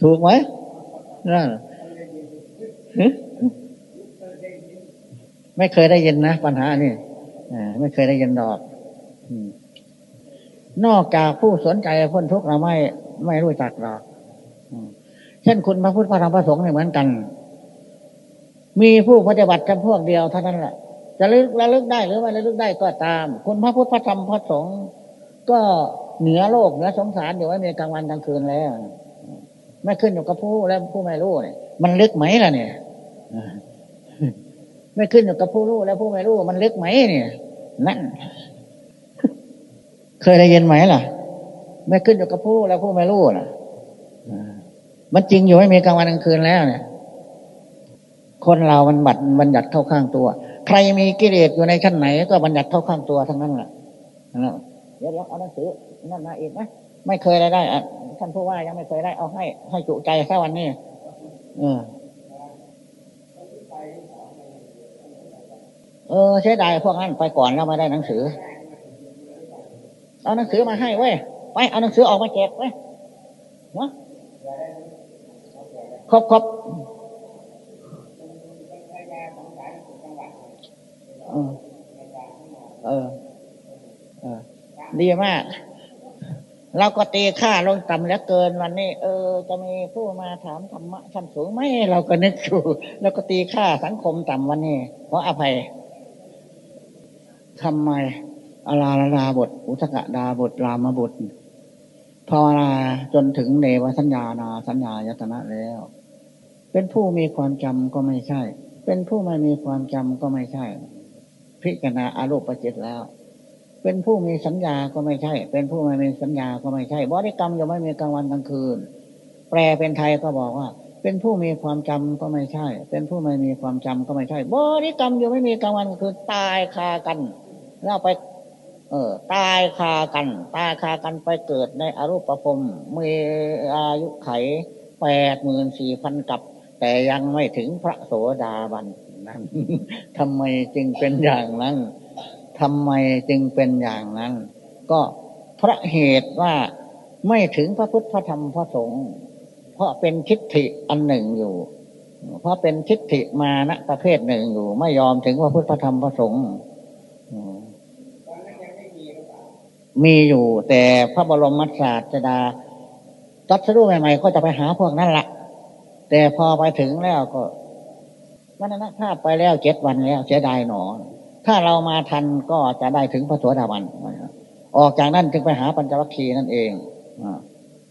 Speaker 1: ถูกไหมนั่น ไม่เคยได้ยินนะ ปัญหานี่ไม่เคยได้ยินดอกนอกจากผู้สนใจพ้นทุกข์เราไม่ไม่รู้จักหรอกเช่นคุณพระพุทธพระธรรมพระสงฆ์เหมือนกัน มีผู้ปฏิบัติกันพวกเดียวเท่านั้นแหละจะลึกระลึกได้หรือไม่ระลึกได้ก็ตาม คุณพระพุทธพระธรรมพระสงฆ์ก็เหนือโลกเหนือสงสารอยู่ว่ามีกลางวันกลางคืนแล้ว ไม่ขึ้นอยู่กับผู้และผู้ไม่รู้เนี่ยมันลึกไหมล่ะเนี่ย ไม่ขึ้นอยู่กับผู้รู้และผู้ไม่รู้มันลึกไหมเนี่ยนั่นเคยได้ยินไหมล่ะ ไม่ขึ้นอยู่กับผู้และผู้ไม่รู้น่ะมันจริงอยู่ไม่มีกลางวันกลางคืนแล้วเนี่ย คนเรามันบัดบัญญัติเข้าข้างตัว ใครมีกิเลสอยู่ในชั้นไหน ก็บัญญัติเข้าข้างตัวทั้งนั้นแหละเดี๋ยวเดี๋ยวเอาหนังสือนั่นมาอีกไหมไม่เคยได้ได้ท่านผู้ว่ายังไม่เคยได้เอาให้ให้จุใจแค่วันนี้ เออ เออเสียดายพวกนั้นไปก่อนแล้วไม่ได้หนังสือ เอาหนังสือมาให้เว้ยไปเอาหนังสือออกมาแจกเว้ยเนาะครบครบเออ เออ ดีมาก เราก็ตีค่าลงต่ำแล้วเกินวันนี้ เออ จะมีผู้มาถามธรรมะชั้นสูงไหมเราก็นึกอยู่ แล้วก็ตีค่าสังคมต่ำวันนี้เพราะอภัย ทำไมอาราลาบท อุทกดาบทรามบทภาวนาจนถึงเนวสัญญานาสัญญายตนะแล้ว เป็นผู้มีความจำก็ไม่ใช่ เป็นผู้ไม่มีความจำก็ไม่ใช่ พิจารณาอารูปประจิตแล้ว เป็นผู้มีสัญญาก็ไม่ใช่ เป็นผู้ไม่มีสัญญาก็ไม่ใช่บริกรรมยังไม่มีกลางวันกลางคืน แปลเป็นไทยก็บอกว่า เป็นผู้มีความจำก็ไม่ใช่ เป็นผู้ไม่มีความจำก็ไม่ใช่บริกรรมยังไม่มีกลางวันกลางคืนตายคากัน แล้วไป เออตายคากัน ตายคากันไปเกิดในอรูปภพมีอายุไขแปดหมื่นสี่พันกับ แต่ยังไม่ถึงพระโสดาบันนั้นทำไมจึงเป็นอย่างนั้นทำไมจึงเป็นอย่างนั้น ก็เพราะเหตุว่าไม่ถึงพระพุทธพระธรรมพระสงฆ์เพราะเป็นทิฏฐิอันหนึ่งอยู่ เพราะเป็นทิฏฐิมานะประเภทหนึ่งอยู่ ไม่ยอมถึงพระพุทธพระธรรมพระสงฆ์ มีอยู่แต่พระบรมศาสดาตัดสรู้ใหม่ๆก็จะไปหาพวกนั้นละแต่พอไปถึงแล้วก็วันนั้นพลาไปแล้วเจ็ดวันแล้วเสียดายหนอ ถ้าเรามาทันก็จะได้ถึงพระสวสดาบันออกจากนั้นจึงไปหาปัญจวัคคีย์นั่นเอง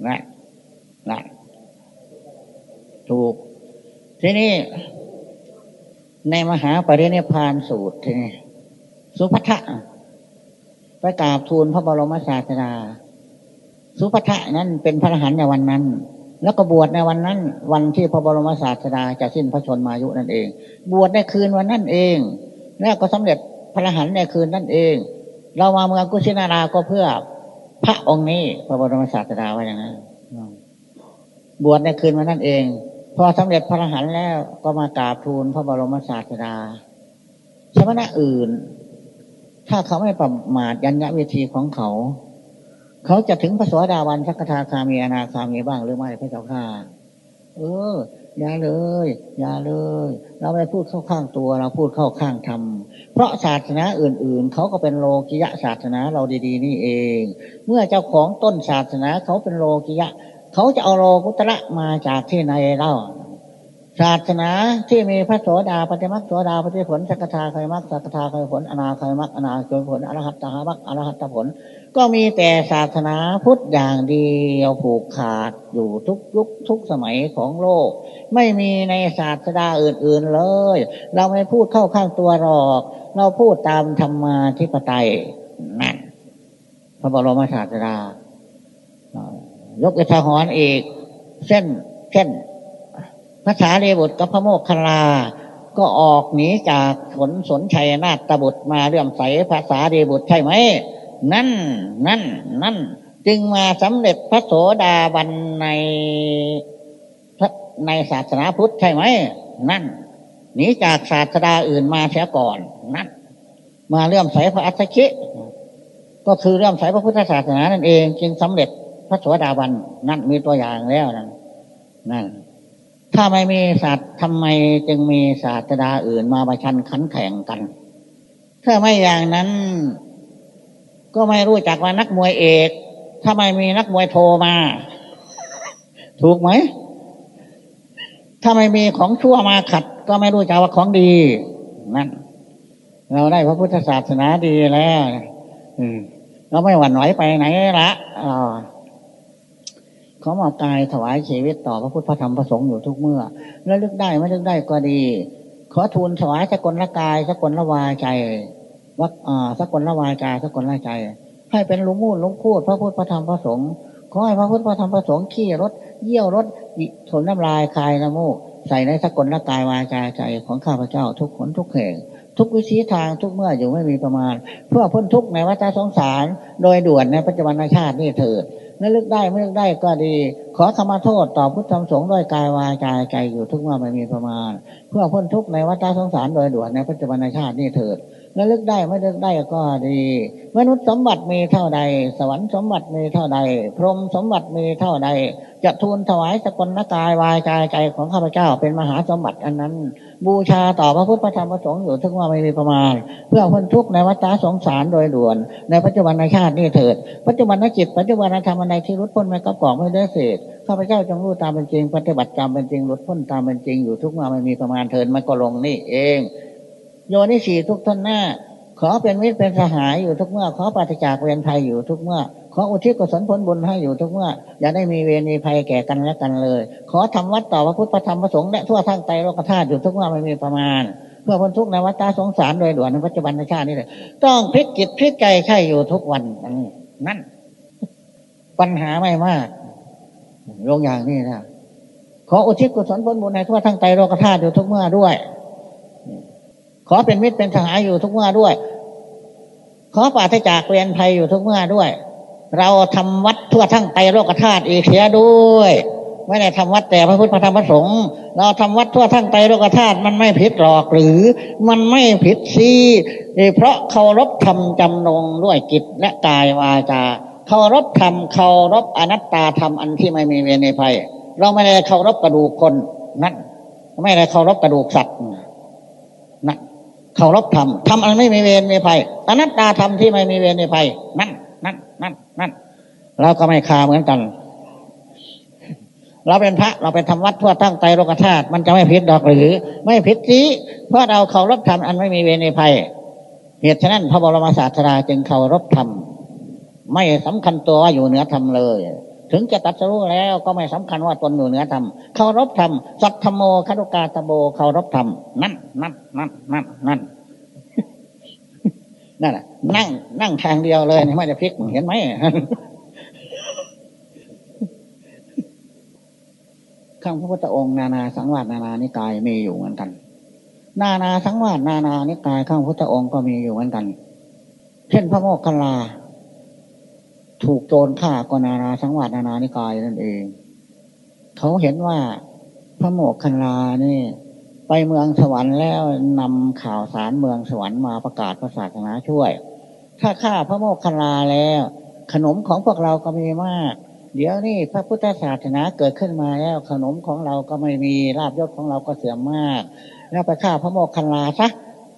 Speaker 1: นะนะถูก ทีนี้ในมหาปรินิพานสูตรทีนี้สุภัทะ ไปกราบทูลพระบรมศาสดา สุภทะนั้นเป็นพระอรหันต์ในวันนั้น แล้วก็บวชในวันนั้น วันที่พระบรมศาสดาจะสิ้นพระชนมายุนั่นเอง บวชในคืนวันนั้นเอง แล้วก็สำเร็จพระอรหันต์ในคืนนั่นเอง เรามาเมืองกุชินาราก็เพื่อพระองค์นี้พระบรมศาสดาว่าอย่างนั้นบวชในคืนวันนั้นเอง พอสำเร็จพระอรหันต์แล้วก็มากราบทูลพระบรมศาสดาสมณะอื่น ถ้าเขาไม่ประมาทยัญญวิธีของเขา เขาจะถึงพระสวสดาวันสักทาคามีอนาคามีบ้างหรือไม่พระเจ้าข้าเอออย่าเลยอย่าเลย เราไม่พูดเข้าข้างตัว เราพูดเข้าข้างธรรม เพราะศาสนาอื่น ๆ เขาก็เป็นโลกิยะศาสนาเราดีๆ นี่เอง เมื่อเจ้าของต้นศาสนาเขาเป็นโลกิยะ เขาจะเอาโลกุตระมาจากที่ไหนเล่า ศาสนาที่มีพระโสดาปฏิมักโสดาปฏิผลสักทาคอยมักสักทาคอยผลอนาคอยมักอนาคอยผลอรหัตตามักอรหัตตผล ก็มีแต่ศาสนาพุทธอย่างเดียวผูกขาดอยู่ทุกยุคทุกสมัยของโลก ไม่มีในศาสดาอื่น ๆเลย เราไม่พูดเข้าข้างตัวหรอก เราพูดตามธรรมาธิปไตยนั่นพระบรมศาสดายกเอทหอนอีกเส้นเส้น ภาษาเรบุตรกับพระโมคคัลลา ก็ออกหนีจากผลสนชัยนาตบุตรมาเรื่อมใสภาษาเรบุตรใช่ไหม นั่น นั่น นั่น จึงมาสำเร็จพระโสดาบันในในศาสนาพุทธใช่ไหม นั่นหนีจากศาสดาอื่นมาเสียก่อน นั่น มาเรื่อมใสพระอัศชิก็คือเรื่อมใสพระพุทธศาสนานั่นเอง จึงสำเร็จพระโสดาบันนั่นมีตัวอย่างแล้วนั่นนั่น ถ้าไม่มีศาสตร์ทำไมจึงมีศาสตราอื่นมาประชันขันแข่งกัน ถ้าไม่อย่างนั้น ก็ไม่รู้จักว่านักมวยเอก ถ้าไม่มีนักมวยโทมา ถูกไหม ถ้าไม่มีของชั่วมาขัด ก็ไม่รู้จักว่าของดีนั่นเราได้พระพุทธศาสนาดีแล้วเราไม่หวั่นไหวไปไหนละ อ๋อเขามากายถวายชีวิตต่อพระพุทธพระธรรมพระสงฆ์อยู่ทุกเมื่อแล้วลึกได้ไม่ลึกได้ก็ดี ขอทูลถวายสกลละกายสกลละวาใจวัดอ่าสกลละวากายสกลละใจ ให้เป็นลุงมูลลุงพูดพระพุทธพระธรรมพระสงฆ์ขอให้พระพุทธพระธรรมพระสงฆ์ขี้รถ เยี่ยวรถถนน้ำลายคายน้ำมูกใส่ในสกลละกายวาจาใจของข้าพเจ้าทุกคนทุกแห่งทุกวิธีทางทุกเมื่ออยู่ไม่มีประมาณ เพื่อพ้นทุกในวัฏสงสาร โดยด่วนในปัจจุบันชาตินี่เถิด นึกได้ไม่นึกได้ก็ดี ขอขมาโทษต่อพุทธธรรมสงฆ์ด้วยกายวาจาใจอยู่ทุกเมื่อไม่มีประมาณ เพื่อพ้นทุกข์ในวัฏสงสารโดยด่วนในปัจจุบันชาตินี่เถิดระลึกได้ไม่ลึกได้ก็ดี มนุษย์สมบัติมีเท่าใด สวรรค์สมบัติมีเท่าใด พรหมสมบัติมีเท่าใด จะทูลถวายสกลนกายวายกายใจของข้าพเจ้าเป็นมหาสมบัติอันนั้น บูชาต่อพระพุทธพระธรรมพระสงฆ์อยู่ทึงว่าไม่มีประมาณ เพื่อพ้นทุกข์ในวัฏสงสารโดยด่วน ในปัจจุบันในชาตินี้เถิด ปัจจุบันนจิตปัจจุบันธรรมในที่รุดพ้นไม่กับกองไม่ได้เศษข้าพเจ้าจงรู้ตามเป็นจริง ปฏิบัติตามเป็นจริงรุดพ้นตามเป็นจริงอยู่ทุกว่าไม่มีประมาณเถิดมันก็ลงนี่เอง โยนิสีทุกท่านหน้า ขอเป็นมิตรเป็นสหายอยู่ทุกเมื่อ ขอปฏิจากเวรภัยอยู่ทุกเมื่อ ขออุทิศกุศลผลบุญให้อยู่ทุกเมื่อ อย่าได้มีเวรมีภัยแก่กันและกันเลย ขอทำวัดต่อพระพุทธธรรมประสงค์และทั่วทั้งไตรโลกธาตุอยู่ทุกเมื่อไม่มีประมาณ เพื่อพ้นทุกข์ในวัฏสงสารโดยด่วนในปัจจุบันในชาตินี้เลยต้องพลิกจิตพลิกใจใช่อยู่ทุกวันนั่น ปัญหาไม่มากลงอย่างนี้นะขออุทิศกุศลผลบุญให้ทั่วทั้งไตรโลกธาตุอยู่ทุกเมื่อด้วย ขอเป็นมิตรเป็นสหายอยู่ทุกเมื่อด้วย ขอปราศจากเวียนภัยอยู่ทุกเมื่อด้วย เราทำวัดทั่วทั้งไตโลกธาตุอีกเสียด้วย ไม่ได้ทำวัดแต่พระพุทธพระธรรมพระสงฆ์เราทำวัดทั่วทั้งไตโลกธาตุมันไม่ผิดหรอกหรือ มันไม่ผิดสิเพราะเคารพธรรมจำนงด้วยจิตและกายวาจาเคารพธรรมเคารพอนัตตาธรรมอันที่ไม่มีเวรในภัย เราไม่ได้เคารพกระดูกคนนั่นไม่ได้เคารพกระดูกสัตว์ เคารพธรรมทำอันไม่มีเวรมีภัยอนัตตาธรรมที่ไม่มีเวรมีภัยนั่นนั่นนั่นนั่นเราก็ไม่คาเหมือนกัน เราเป็นพระเราเป็นธรรมวัดทั่วตั้งใจโลกธาตุมันจะไม่ผิดดอกหรือ ไม่ผิดจีเพราะเราเคารพธรรมอันไม่มีเวรมีภัยเหตุฉะนั้นพระบรมศาสดาจึงเคารพธรรมไม่สำคัญตัวว่าอยู่เหนือธรรมเลย ถึงจะตัดสู้แล้วก็ไม่สำคัญว่าตนอยู่เหนือธรรมเคารพธรรมสัทธโมคารุกาตโบเคารพธรรมนั่นนั่นนั่นนั่นนั่นนั่นนั่งนั่งทางเดียวเลยไม่ได้พลิกเห็นไหมข้างพระพุทธองค์นานาสังวาสนานานิกายมีอยู่เหมือนกัน นานาสังวาสนานานิกายข้างพระพุทธองค์ก็มีอยู่เหมือนกัน เช่นพระโมคคัลลา ถูกโจรฆ่าก็นานาสังวาสนานานิกายนั่นเอง เขาเห็นว่าพระโมกขันลานี่ ไปเมืองสวรรค์แล้วนำข่าวสารเมืองสวรรค์มาประกาศพระศาสนาช่วย ถ้าฆ่าพระโมกขันลาแล้ว ขนมของพวกเราก็มีมาก เดี๋ยวนี้พระพุทธศาสนาเกิดขึ้นมาแล้ว ขนมของเราก็ไม่มีลาบยศของเราก็เสื่อมมาก แล้วไปฆ่าพระโมกขันลาซะ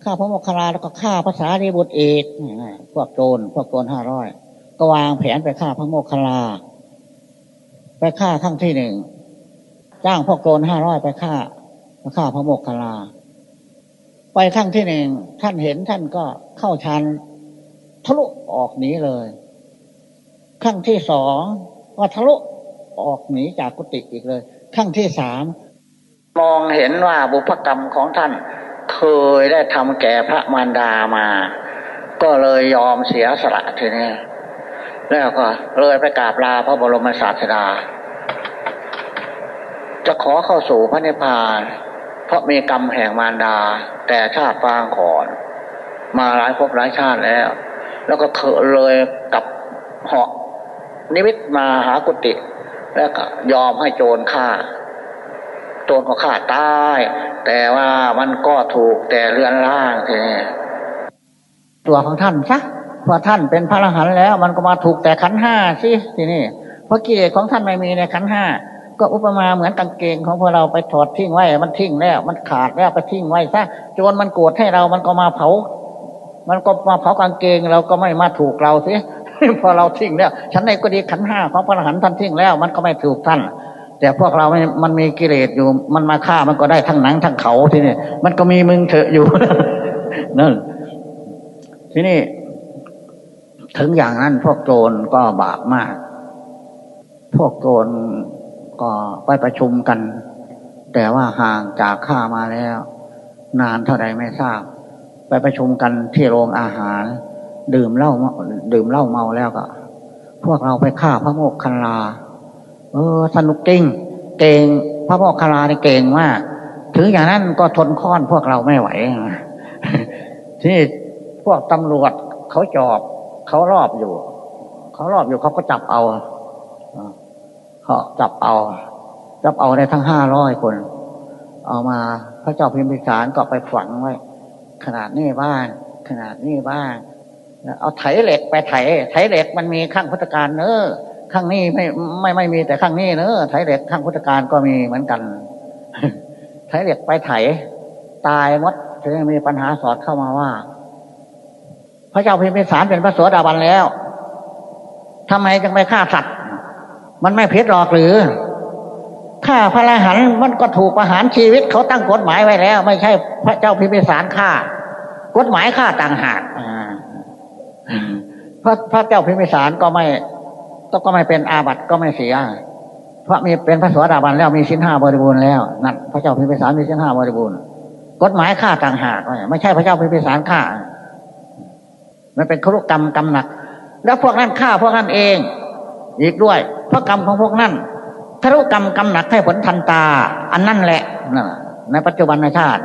Speaker 1: ฆ่าพระโมกขลาแล้วก็ฆ่าภาษาดีบุตรเอกพวกโจรพวกโจรห้าร้อย ก็วางแผนไปฆ่าพระโมคคัลลา ไปฆ่าครั้งที่หนึ่ง จ้างพวกโจรห้าร้อยไปฆ่าไปฆ่าพระโมคคัลลา ไปครั้งที่หนึ่งท่านเห็นท่านก็เข้าชันทะลุออกหนีเลยครั้งที่สองก็ทะลุออกหนีจากกุฏิอีกเลยครั้งที่สามมองเห็นว่าบุพกรรมของท่านเคยได้ทำแก่พระมารดามา ก็เลยยอมเสียสละทีนี้ แล้วก็เลยไปกราบลาพระบรมศาสดา จะขอเข้าสู่พระนิพพาน เพราะมีกรรมแห่งมารดา แต่ชาติฟางขอน มาหลายภพหลายชาติแล้ว แล้วก็เถเลยกับเหาะนิมิตมาหากุฏิแล้วก็ยอมให้โจรฆ่า โจรก็ฆ่าตาย แต่ว่ามันก็ถูกแต่เรือนล่างทีนี้ตัวของท่านใช่ พอท่านเป็นพระอรหันต์แล้ว มันก็มาถูกแต่ขันห้าสิทีนี่เพราะกิเลสของท่านไม่มีในขันห้าก็อุปมาเหมือนกางเกงของพวกเราไปถอดทิ้งไว้ มันทิ้งแล้ว มันขาดแล้วไปทิ้งไว้ซะจนมันโกรธให้เรา มันก็มาเผา มันก็มาเผากางเกงเราก็ไม่มาถูกเราสิพอเราทิ้งแล้วฉันในก็ดีขันห้าของพระอรหันต์ท่านทิ้งแล้ว มันก็ไม่ถูกท่าน แต่พวกเราไม่มันมีกิเลสอยู่ มันมาฆ่ามันก็ได้ทั้งหนังทั้งเขาทีนี้มันก็มีมึงเถอะอยู่นั่นทีนี้ ถึงอย่างนั้นพวกโจรก็บาปมาก พวกโจรก็ไปประชุมกัน แต่ว่าห่างจากข้ามาแล้ว นานเท่าใดไม่ทราบ ไปประชุมกันที่โรงอาหาร ดื่มเหล้าดื่มเหล้าเมาแล้วก็ พวกเราไปฆ่าพระโมกคันลา เออ สนุกจริงเก่งพระโมกคันลาเนี่เก่งมากถึงอย่างนั้นก็ทนค้อนพวกเราไม่ไหวที่พวกตำรวจเขาจอบ เขารอบอยู่ เขารอบอยู่เขาก็จับเอาเขาจับเอา จับเอาได้ทั้งห้าร้อยคน เอามาพระเจ้าพิมพิสารก็ไปฝังไว้ ขนาดนี้บ้างขนาดนี้บ้างเอาไถเหล็กไปไถ ไถเหล็กมันมีข้างพุทธการเนอะข้างนี้ไม่ไม่ไม่มีแต่ข้างนี้เนอะไถเหล็กข้างพุทธการก็มีเหมือนกัน ไถเหล็กไปไถ ตายมดถึงมีปัญหาสอดเข้ามาว่า พระเจ้าพิมพิสารเป็นพระโสดาบันแล้วทำไมจึงไปฆ่าสัตว์ มันไม่ผิดหรอกหรือฆ่าพระรหันมันก็ถูกประหารชีวิตเขาตั้งกฎหมายไว้แล้ว ไม่ใช่พระเจ้าพิมพิสารฆ่ากฎหมายฆ่าต่างหากพระพระเจ้าพิมพิสารก็ไม่ก็ก็ไม่เป็นอาบัติก็ไม่เสียเพราะมีเป็นพระสวัสดาบันแล้วมีชิ้นห้าบริบูรณ์แล้วนั่นพระเจ้าพิมพิสารมีชิ้นห้าบริบูรณ์กฎหมายฆ่าต่างหาก ไม่ใช่พระเจ้าพิมพิสารฆ่า มันเป็นครุกรรมกรรมหนัก แล้วพวกนั้นฆ่าพวกนั้นเอง อีกด้วย เพราะกรรมของพวกนั้นทรุกรรมกรรมหนักให้ผลทันตา อันนั่นแหละในปัจจุบันในชาติ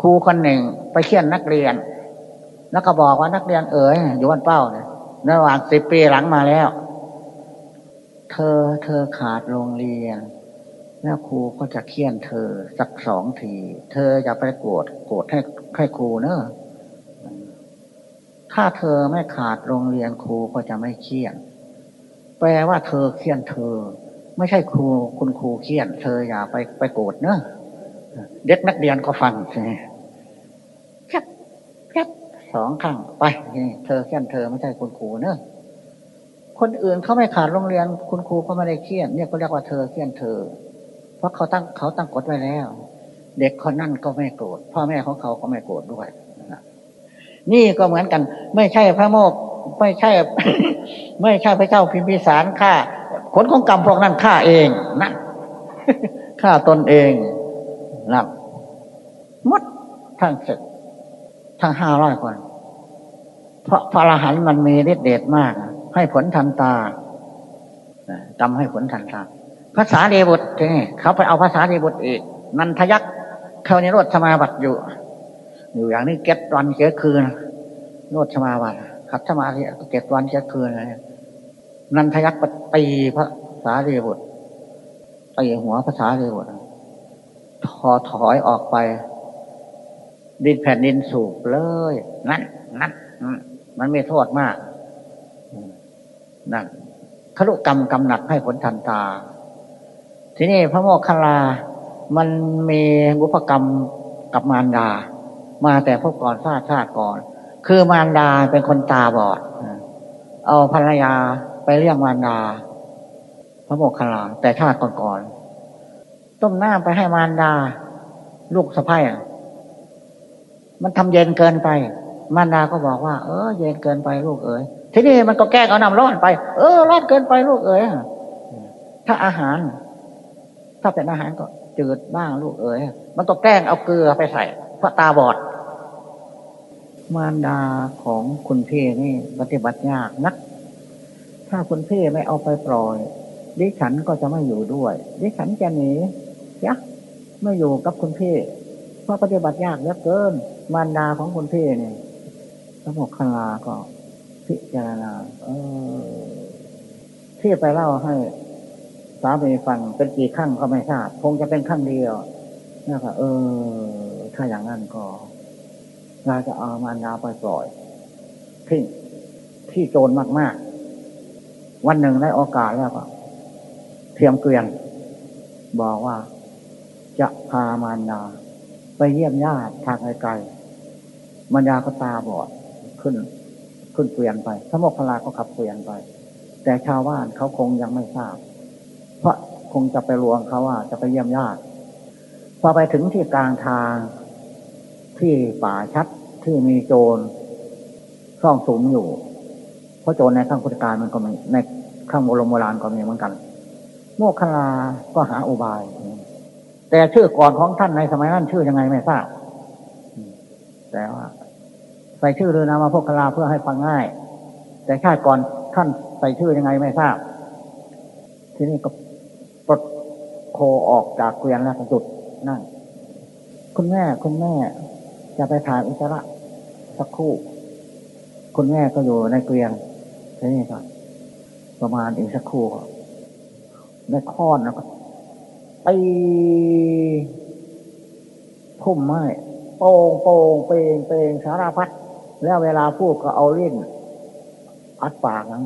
Speaker 1: ครูคนหนึ่งไปเขียนนักเรียน แล้วก็บอกว่านักเรียนเอ๋ยอยู่วันเป้าเนี่ยระหว่างสิบปีหลังมาแล้ว เธอเธอขาดโรงเรียน แล้วครูก็จะเคี่ยนเธอสักสองที เธออย่าไปโกรธโกรธให้ให้ครูเนอะ ถ้าเธอไม่ขาดโรงเรียนครูก็จะไม่เคี่ยนแปลว่าเธอเคี่ยนเธอ ไม่ใช่ครูคุณครูเคี่ยนเธออย่าไปไปโกรธเนอะเด็กนักเรียนก็ฟังใช่ไหมแคบแคบสองข้างไปเธอแค่นเธอไม่ใช่คุณครูเนอะคนอื่นเขาไม่ขาดโรงเรียน คุณครูก็ไม่ได้เคียนเนี่ยก็เรียกว่าเธอเคียนเธอ เพราะเขาตั้งเขาตั้งกฎไว้แล้ว เด็กคนนั่นก็ไม่โกรธพ่อแม่ของเขาก็ไม่โกรธด้วย นี่ก็เหมือนกัน ไม่ใช่พระโมกไม่ใช่ ไม่ใช่พระเจ้าพิมพิสารฆ่าผลของกรรมพวกนั้นฆ่าเองนะฆ่าตนเองนับมดทั้งสิบทั้งห้าร้อยคนเพราะพระอรหันต์มันมีฤทธิ์เดชมาก ให้ผลทันตาจำให้ผลทันตาภาษาเดบุตรเขาไปเอาภาษาเดบุตรอีกนันทยักษ์เขาในรถสมาบัติอยู่ อยู่อย่างนี้เก็ตวันเก็ตคืนรถสมาบัติขับสมาธิเก็ตวันเก็ตคืนอะไรนันทยักษ์ตีพระสารีบุตรตีหัวภาษาเดบุตรถอถอยออกไป ดินแผ่นดินสูบเลย นั่นนั่นมันไม่โทษมากนั่นขลุกรรมกำหนักให้ผลทันตา ทีนี้พระโมคคัลลา มันมีบุพกรรมกับมารดา มาแต่พวกก่อนชาติชาติก่อน คือมารดาเป็นคนตาบอด เอาภรรยาไปเรียกมารดา พระโมคคัลลาแต่ชาติก่อนต้มน้ำไปให้มารดา ลูกสะพ้ายมันทำเย็นเกินไป มารดาก็บอกว่า เออ เย็นเกินไปลูกเอ๋ยทีนี้มันก็แก้เอาน้ำร้อนไป เออร้อนเกินไปลูกเอ๋ยถ้าอาหาร ถ้าเป็นอาหารก็จืดบ้างลูกเอ๋ยมันก็แกล้งเอาเกลือไปใส่ พราะตาบอด มารดาของคุณพี่นี่ปฏิบัติยากนัก ถ้าคุณพี่ไม่เอาไปปล่อยดิฉันก็จะไม่อยู่ด้วย ดิฉันจะหนียักไม่อยู่กับคุณพี่ เพราะปฏิบัติยากเหลือเกิน มารดาของคุณพี่เนี่ยพระโมกขลาก็พิจารณาเออที่ไปเล่าให้สามีฟังเป็นกี่ขั้งก็ไม่ทราบ คงจะเป็นขั้งเดียวนะครับเออ ถ้าอย่างนั้นก็เราจะเอามารดาไปปล่อยที่ที่โจรมาก ๆ วันหนึ่งได้โอกาสแล้วก็เทียมเกลียงบอกว่าจะพามารดาไปเยี่ยมญาติทางไกลๆมารดาก็ตาบอดขึ้น ขึ้นเปลี่ยนไปพระโมคคัลลาก็ขับเปลี่ยนไป แต่ชาวบ้านเขาคงยังไม่ทราบ เพราะคงจะไปลวงเขาว่าจะไปเยี่ยมญาติพอไปถึงที่กลางทาง ที่ป่าชัดที่มีโจรซ่องสุมอยู่ เพราะโจรในข้างพุทธการมันก็มีในข้างโบราณโบราณก็มีเหมือนกัน โมคคลาก็หาอุบาย แต่ชื่อก่อนของท่านในสมัยนั้นชื่อยังไงไม่ทราบ แต่ว่าใส่ชื่อเรือนามาพกคลาเพื่อให้ฟังง่าย แต่ชาติก่อนท่านใส่ชื่อยังไงไม่ทราบ ทีนี้ก็ปลดโคออกจากเกวียนแล้วจุดนั่งคุณแม่คุณแม่ จะไปถ่ายอุจจาระสักคู่ คุณแม่ก็อยู่ในเกวียนใช่ไหมครับประมาณอีกสักคู่ได้ค้อนแล้วก็ตีพุ่มไม้โป่งโป่งเปงเปงสารพัดแล้วเวลาพูดก็เอาลิ้นอัดปากนะ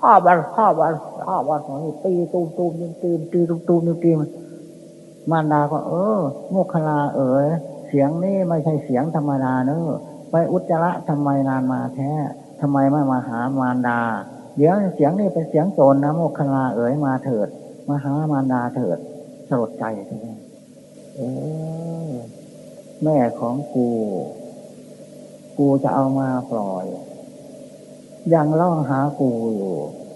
Speaker 1: ข้าบันข้าบันข้าบันของนี่ตีตูมตูมตีมตีมตีตูมตูมตีมมารดาก็ เออโมคลาเอ๋ย สียงนี่ไม่ใช่เสียงธรรมดาเนอะไปอุจจาระทำไมนานมาแท้ทำไมไม่มาหามารดา เดี๋ยวเสียงนี่เป็นเสียงโจรนะโมคลาเอ๋ยมาเถิด มาหามารดาเถิดสลดใจใช่ไหมเออแม่ของกู กูจะเอามาปล่อย ยังล่องหากูอยู่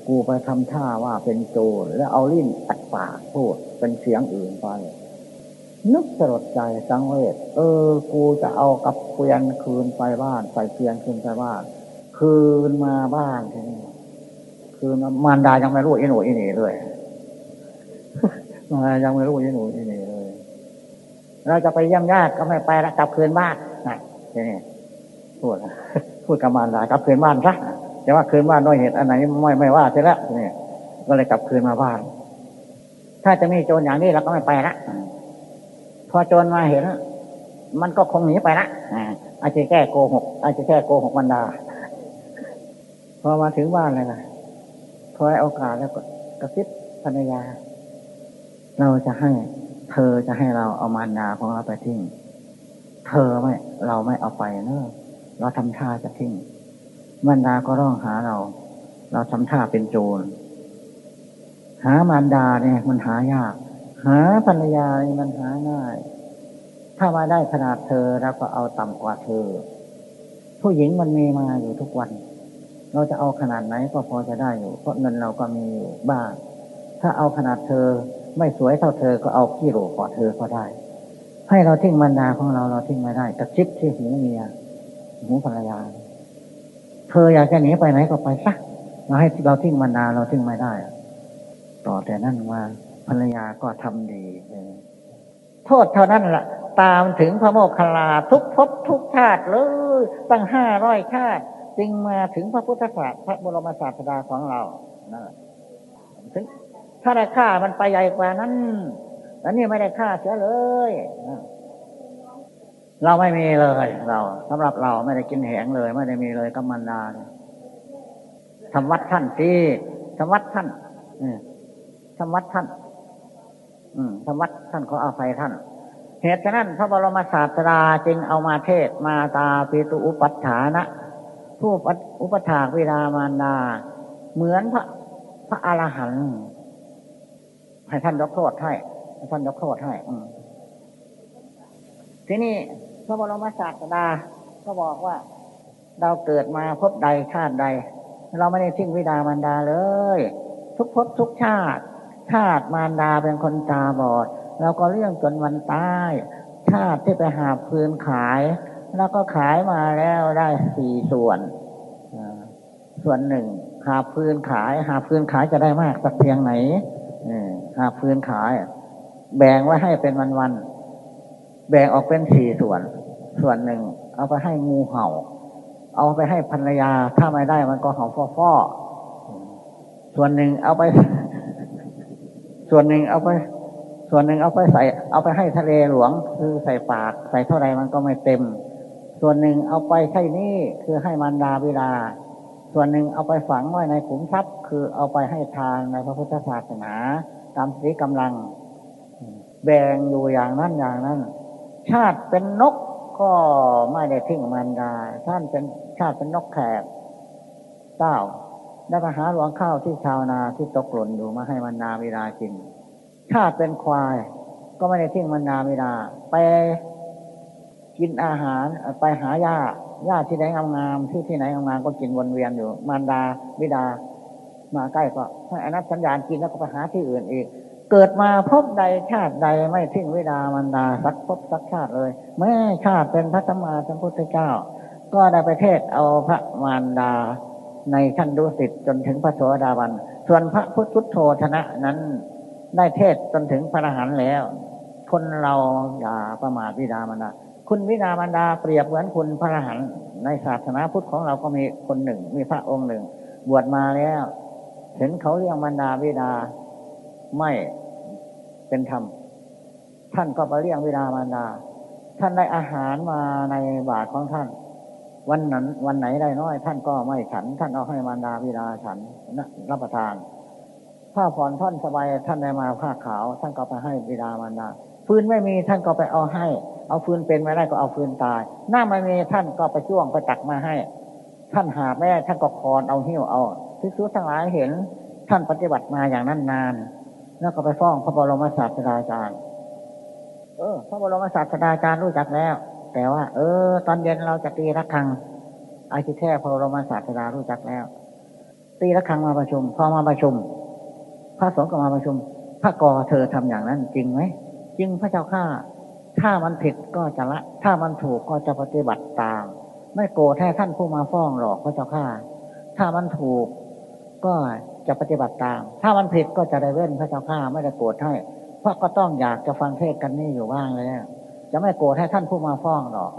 Speaker 1: กูไปทำท่าว่าเป็นโจรแล้วเอาลิ้นอัดปากพูดเป็นเสียงอื่นไป นึกสลดใจสังเวชเออ กูจะเอากับเกวียนคืนไปบ้านใส่เกวียนคืนไปบ้านคืนมาบ้านทีนี้คืนมารดายังไม่รู้อิหนูอินี่เลยมารดายังไม่รู้อิหนูอินี่เลยเราจะไปเยี่ยมญาติก็ไม่ไปแล้วกลับคืนบ้านนะนี่พูดพูดกับมารดากลับคืนบ้านซะแต่ว่าคืนบ้านด้วยเหตุอันไหนไม่ไม่ว่าเสร็จแล้วนี่ก็เลยกลับคืนมาบ้าน ถ้าจะมีโจรอย่างนี้เราก็ไม่ไปละ อโจรมาเห็น มันก็คงหนีไปละอาจจะแก้โกหก อาจจะแก้โกหกบรรดา พอมาถึงบ้านเลยนะพอได้โอกาสแล้วก็กระซิบภรรยา เราจะให้ เธอจะให้เราเอามารดาของเราไปทิ้ง เธอไม่ เราไม่เอาไปเนอะเราทำท่าจะทิ้งมารดาก็ร้องหาเรา เราทำท่าเป็นโจร หามารดาเนี่ยมันหายาก หาภรรยาเนี่มันหาง่าย ถ้ามาได้ขนาดเธอเราก็เอาต่ำกว่าเธอ ผู้หญิงมันมีมาอยู่ทุกวัน เราจะเอาขนาดไหนก็พอจะได้อยู่เพราะเงินเราก็มีอยู่บ้าง ถ้าเอาขนาดเธอไม่สวยเท่าเธอก็เอาขี้โหลกว่าเธอก็ได้ ให้เราทิ้งมารดาของเราเราทิ้งไม่ได้กระชิบที่หูเมียหูภรรยา เธออยากจะหนีไปไหนก็ไปซะเราให้เราทิ้งมารดาเราทิ้งไม่ได้ ต่อแต่นั้นมา ภรรยาก็ทำดีโทษเท่านั้นละ่ะ ตามถึงพระโมคคัลลาทุกภพทุกชาติเลยตั้งห้าร้อยชาติ จึงมาถึงพระพุทธศาสนาพระบรมศาสดาของเรานั่นถึงถ้าได้ฆ่ามันไปใหญ่กว่านั้นแล้วนี่ไม่ได้ฆ่าเสียเลยเราไม่มีเลย เราสำหรับเราไม่ได้กินแหงเลย ไม่ได้มีเลยกัมมันดาทำวัดท่านสิทำวัดท่านทำวัดท่าน อืมวัดท่านขออาภัยท่าน เหตุฉะนั้นพระบรมศาสดาจึงเอามาเทศมาตาปิตุอุปัฏฐานะ ผู้อุปถากเวลามารดา เหมือนพระพระอรหันต์ให้ท่านยกโทษให้ท่านยกโทษให้ทีนี้พระบรมศาสดาก็บอกว่า เราเกิดมาพบใดชาติใด เราไม่ได้ทิ้งวิดามารดาเลย ทุกพบทุกชาติ ชาติมารดาเป็นคนตาบอดเราก็เลี้ยงจนวันตาย ชาติที่ไปหาพื้นขาย แล้วก็ขายมาแล้วได้สี่ส่วน ส่วนหนึ่งหาพื้นขาย หาพื้นขายจะได้มากสักเพียงไหนหาพื้นขาย แบ่งไว้ให้เป็นวันๆแบ่งออกเป็นสี่ส่วน ส่วนหนึ่ง เอาไปให้งูเห่า เอาไปให้ภรรยา ถ้าไม่ได้มันก็เห่าฟ่อๆส่วนหนึ่งเอาไป ส่วนหนึ่งเอาไป ส่วนหนึ่งเอาไปใส่ เอาไปให้ทะเลหลวง คือใส่ปาก ใส่เท่าไรมันก็ไม่เต็ม ส่วนหนึ่งเอาไปใช่นี่คือให้มันดาวิลาส่วนหนึ่งเอาไปฝังไว้ในขุมทรัพย์ คือเอาไปให้ทานในพระพุทธศาสนา ตามสีกำลัง แบ่งอยู่อย่างนั้นอย่างนั้น ชาติเป็นนกก็ไม่ได้ทิ้งมันดาท่านเป็นชาติเป็นนกแขกเจ้า แล้วก็หาหลวงข้าวที่ชาวนาที่ตกหล่นอยู่มาให้มันนาเวลากินชาติเป็นควาย ก็ไม่ได้ทิ้งมันนาเวลา ไปกินอาหารไปหาหญ้าญาที่ไหนงามๆที่ที่ไหนงามก็กินวนเวียนอยู่ มารดาบิดา มาใกล้ก็ให้อนัตสัญญาณกินแล้วก็ไปหาที่อื่นอีก เกิดมาพบใดชาติใดไม่ทิ้งวิดามารดาสักพบสักชาติเลยแม่ชาติเป็นพระสัมมาสัมพุทธเจ้า ก็ได้ไปเทศเอาพระมารดา ในชั้นดุสิตจนถึงพระโสดาบัน ส่วนพระพุทธโธธนะนั้นได้เทศจนถึงพระอรหันต์แล้ว คนเราอย่าประมาทวิดามันดาคุณวิดามันดาเปรียบเหมือนคุณพระอรหันต์ในศาสนาพุทธของเราก็มีคนหนึ่ง มีพระองค์หนึ่ง บวชมาแล้ว เห็นเขาเรียกมันดาวิดาไม่เป็นธรรมท่านก็ไปเรียกวิดามารดา ท่านได้อาหารมาในบาทของท่าน วันนั้น วันไหนได้น้อย ท่านก็ไม่ฉัน ท่านเอาให้มารดาวิดาฉันนะรับประทาน ผ้าผ่อนท่านสบายท่านได้มาผ้าขาว ท่านก็ไปให้วิดามารดาฟืนไม่มีท่านก็ไปเอาให้ เอาฟืนเป็นไม่ได้ก็เอาฟืนตาย หน้าไม่มีท่านก็ไปจ้วงไปตักมาให้ ท่านหาแม่ท่านก็คอนเอาหิ้วเอาที่สุดทั้งหลายเห็น ท่านปฏิบัติมาอย่างนั้นนาน แล้วก็ไปฟ้องพระบรมศาสดาจารย์ เออ พระบรมศาสดาจารย์รู้จักแล้ว แต่ว่า เออ ตอนเย็นเราจะตีระฆังไอ้ที่แท้พระบรมศาสดารู้จักแล้ว ตีระฆังมาประชุม พอมาประชุม พระสงฆ์ก็มาประชุม พระกอเธอทำอย่างนั้น จริงไหมจริงพระเจ้าข้าถ้ามันผิดก็จะละ ถ้ามันถูกก็จะปฏิบัติตาม ไม่โกรธแท้ท่านผู้มาฟ้องหรอกพระเจ้าข้าถ้ามันถูกก็จะปฏิบัติตาม ถ้ามันผิดก็จะได้เว้นพระเจ้าข้าไม่ได้โกรธให้เพราะก็ต้องอยากจะฟังเทศกันนี่อยู่บ้างเลย จะไม่โกรธให้ท่านผู้มาฟ้องหรอก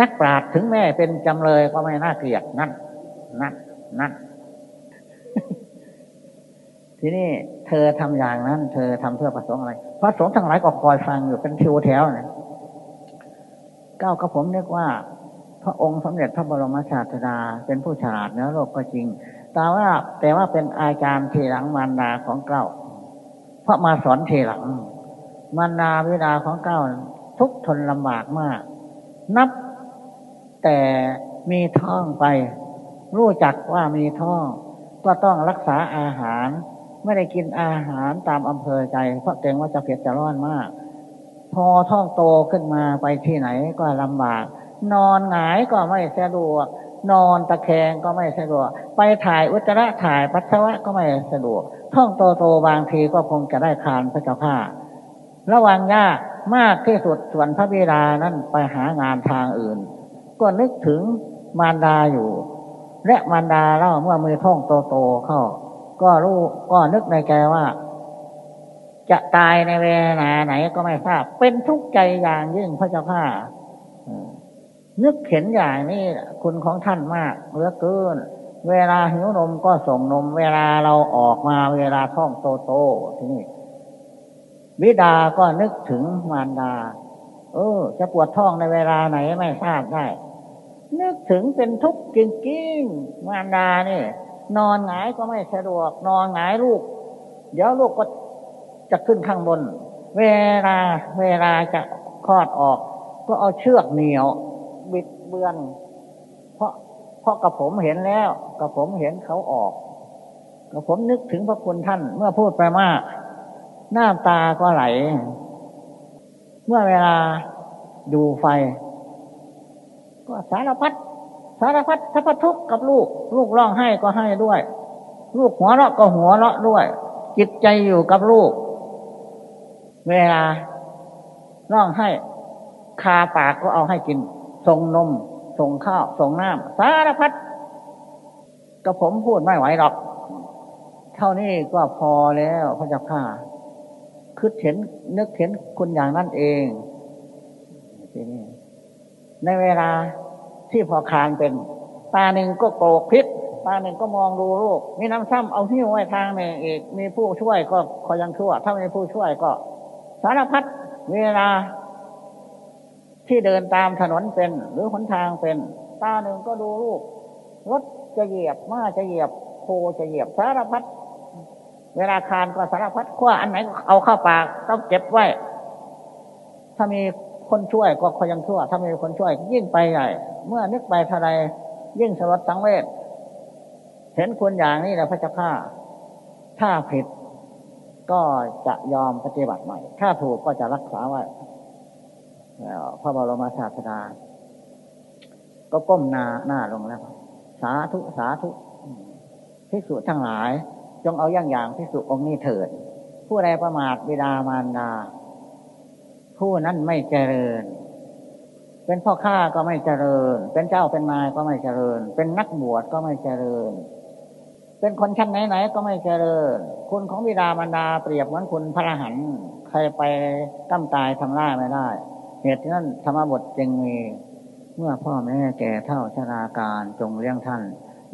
Speaker 1: นักปราชญ์ถึงแม่เป็นจำเลยก็ไม่น่าเกลียดนั่นนั่นนั่นทีนี้เธอทำอย่างนั้น เธอทำเพื่อประสงค์อะไรพระสงฆ์ทั้งหลายก็คอยฟังอยู่เป็นทิวแถวนะก้าวกระผมเรียกว่า พระองค์สมเด็จพระบรมศาสดาเป็นผู้ฉลาดเนื้อโลกก็จริง แต่ว่าแต่ว่าเป็นอาจารย์ทีหลังมารดาของเก้าพระมาสอนทีหลังมารดาวิดาของเก้า ทุกทนลำบากมาก นับแต่มีท้องไป รู้จักว่ามีท้อง ก็ต้องรักษาอาหาร ไม่ได้กินอาหารตามอำเภอใจ เพราะเกรงว่าจะเผ็ดจะร้อนมาก พอท้องโตขึ้นมาไปที่ไหนก็ลำบาก นอนหงายก็ไม่สะดวก นอนตะแคงก็ไม่สะดวก ไปถ่ายอุจจาระถ่ายปัสสาวะก็ไม่สะดวกท่องโตโตบางทีก็คงจะได้คานพระเจ้าข้าระวังยาก มากที่สุดส่วนพระบิดานั้นไปหางานทางอื่น ก็นึกถึงมารดาอยู่ และมารดาเล่าเมื่อมือท่องโตโตเข้า ก็รู้ก็นึกในใจว่า จะตายในเวลาไหนก็ไม่ทราบ เป็นทุกข์ใจอย่างยิ่งพระเจ้าข้านึกเห็นอย่างนี้คุณของท่านมากเหลือเกิน เวลาหิวนมก็ส่งนม เวลาเราออกมาเวลาท้องโตโตที่นี่ วิดาก็นึกถึงมารดา เออ จะปวดท้องในเวลาไหนไม่ทราบได้ นึกถึงเป็นทุกข์จริงๆ มารดานี่ นอนหงายก็ไม่สะดวก นอนหงายลูก เดี๋ยวลูกก็จะขึ้นข้างบน เวลาเวลาจะคลอดออก ก็เอาเชือกเหนียว บิดเบือน เพราะเพราะกับผมเห็นแล้วกับผมเห็นเขาออกกับผมนึกถึงพระคุณท่านเมื่อพูดไปมาก น้าตาก็ไหล เมื่อเวลาดูไฟ ก็สารพัดสารพัดทัพทุกกับลูก ลูกร้องไห้ก็ให้ด้วย ลูกหัวเราะก็หัวเราะด้วย จิตใจอยู่กับลูก เวลาร้องให้คาปากก็เอาให้กิน ส่งนม ส่งข้าว ส่งน้ำสารพัดก็ผมพูดไม่ไหวหรอก เท่านี้ก็พอแล้วพระเจ้าข้า คือเห็นนึกเห็นคุณอย่างนั้นเองในเวลาที่พอคานเป็นตาหนึ่งก็โกรกพิษตาหนึ่งก็มองดูลูกมีน้ำซ้ำเอาหิ้วไว้ทางหนึ่งอีกมีผู้ช่วยก็คอยังชั่ว ถ้าไมีผู้ช่วยก็ สารพัดเวลา ที่เดินตามถนนเป็น หรือหนทางเป็น ตาหนึ่งก็ดูลูกรถจะเหยียบม้าจะเหยียบโคจะเหยียบสารพัด เวลาคานก็สารพัดขั้วอันไหนเอาเข้าปากต้องเก็บไว้ ถ้ามีคนช่วยก็คอยังชั่ว ถ้ามีคนช่วย ยิ่งไปใหญ่ เมื่อนึกไปเทะเลยิ่งสลดสังเวชเห็นคนอย่างนี้แหละพระเจ้าข้าถ้าผิดก็จะยอมปฏิบัติใหม่ ถ้าถูกก็จะรักษาไว้พระบรมศาสดา ก็ก้มหน้าหน้าลงแล้ว สาธุ สาธุพิสุทั้งหลาย จงเอาอย่างอย่างพิสุองค์นี้เถิด ผู้ใดประมาทบิดามารดาผู้นั้นไม่เจริญ เป็นพ่อข้าก็ไม่เจริญ เป็นเจ้าเป็นนายก็ไม่เจริญ เป็นนักบวชก็ไม่เจริญ เป็นคนชั้นไหนๆก็ไม่เจริญ คุณของบิดามารดาเปรียบเหมือนคุณพระรหันใครไปตั้มตายทำร้ายไม่ได้ เหตุนั้นธรรมบทจึงมีเมื่อพ่อแม่แก่เท่าชราการจงเลี้ยงท่าน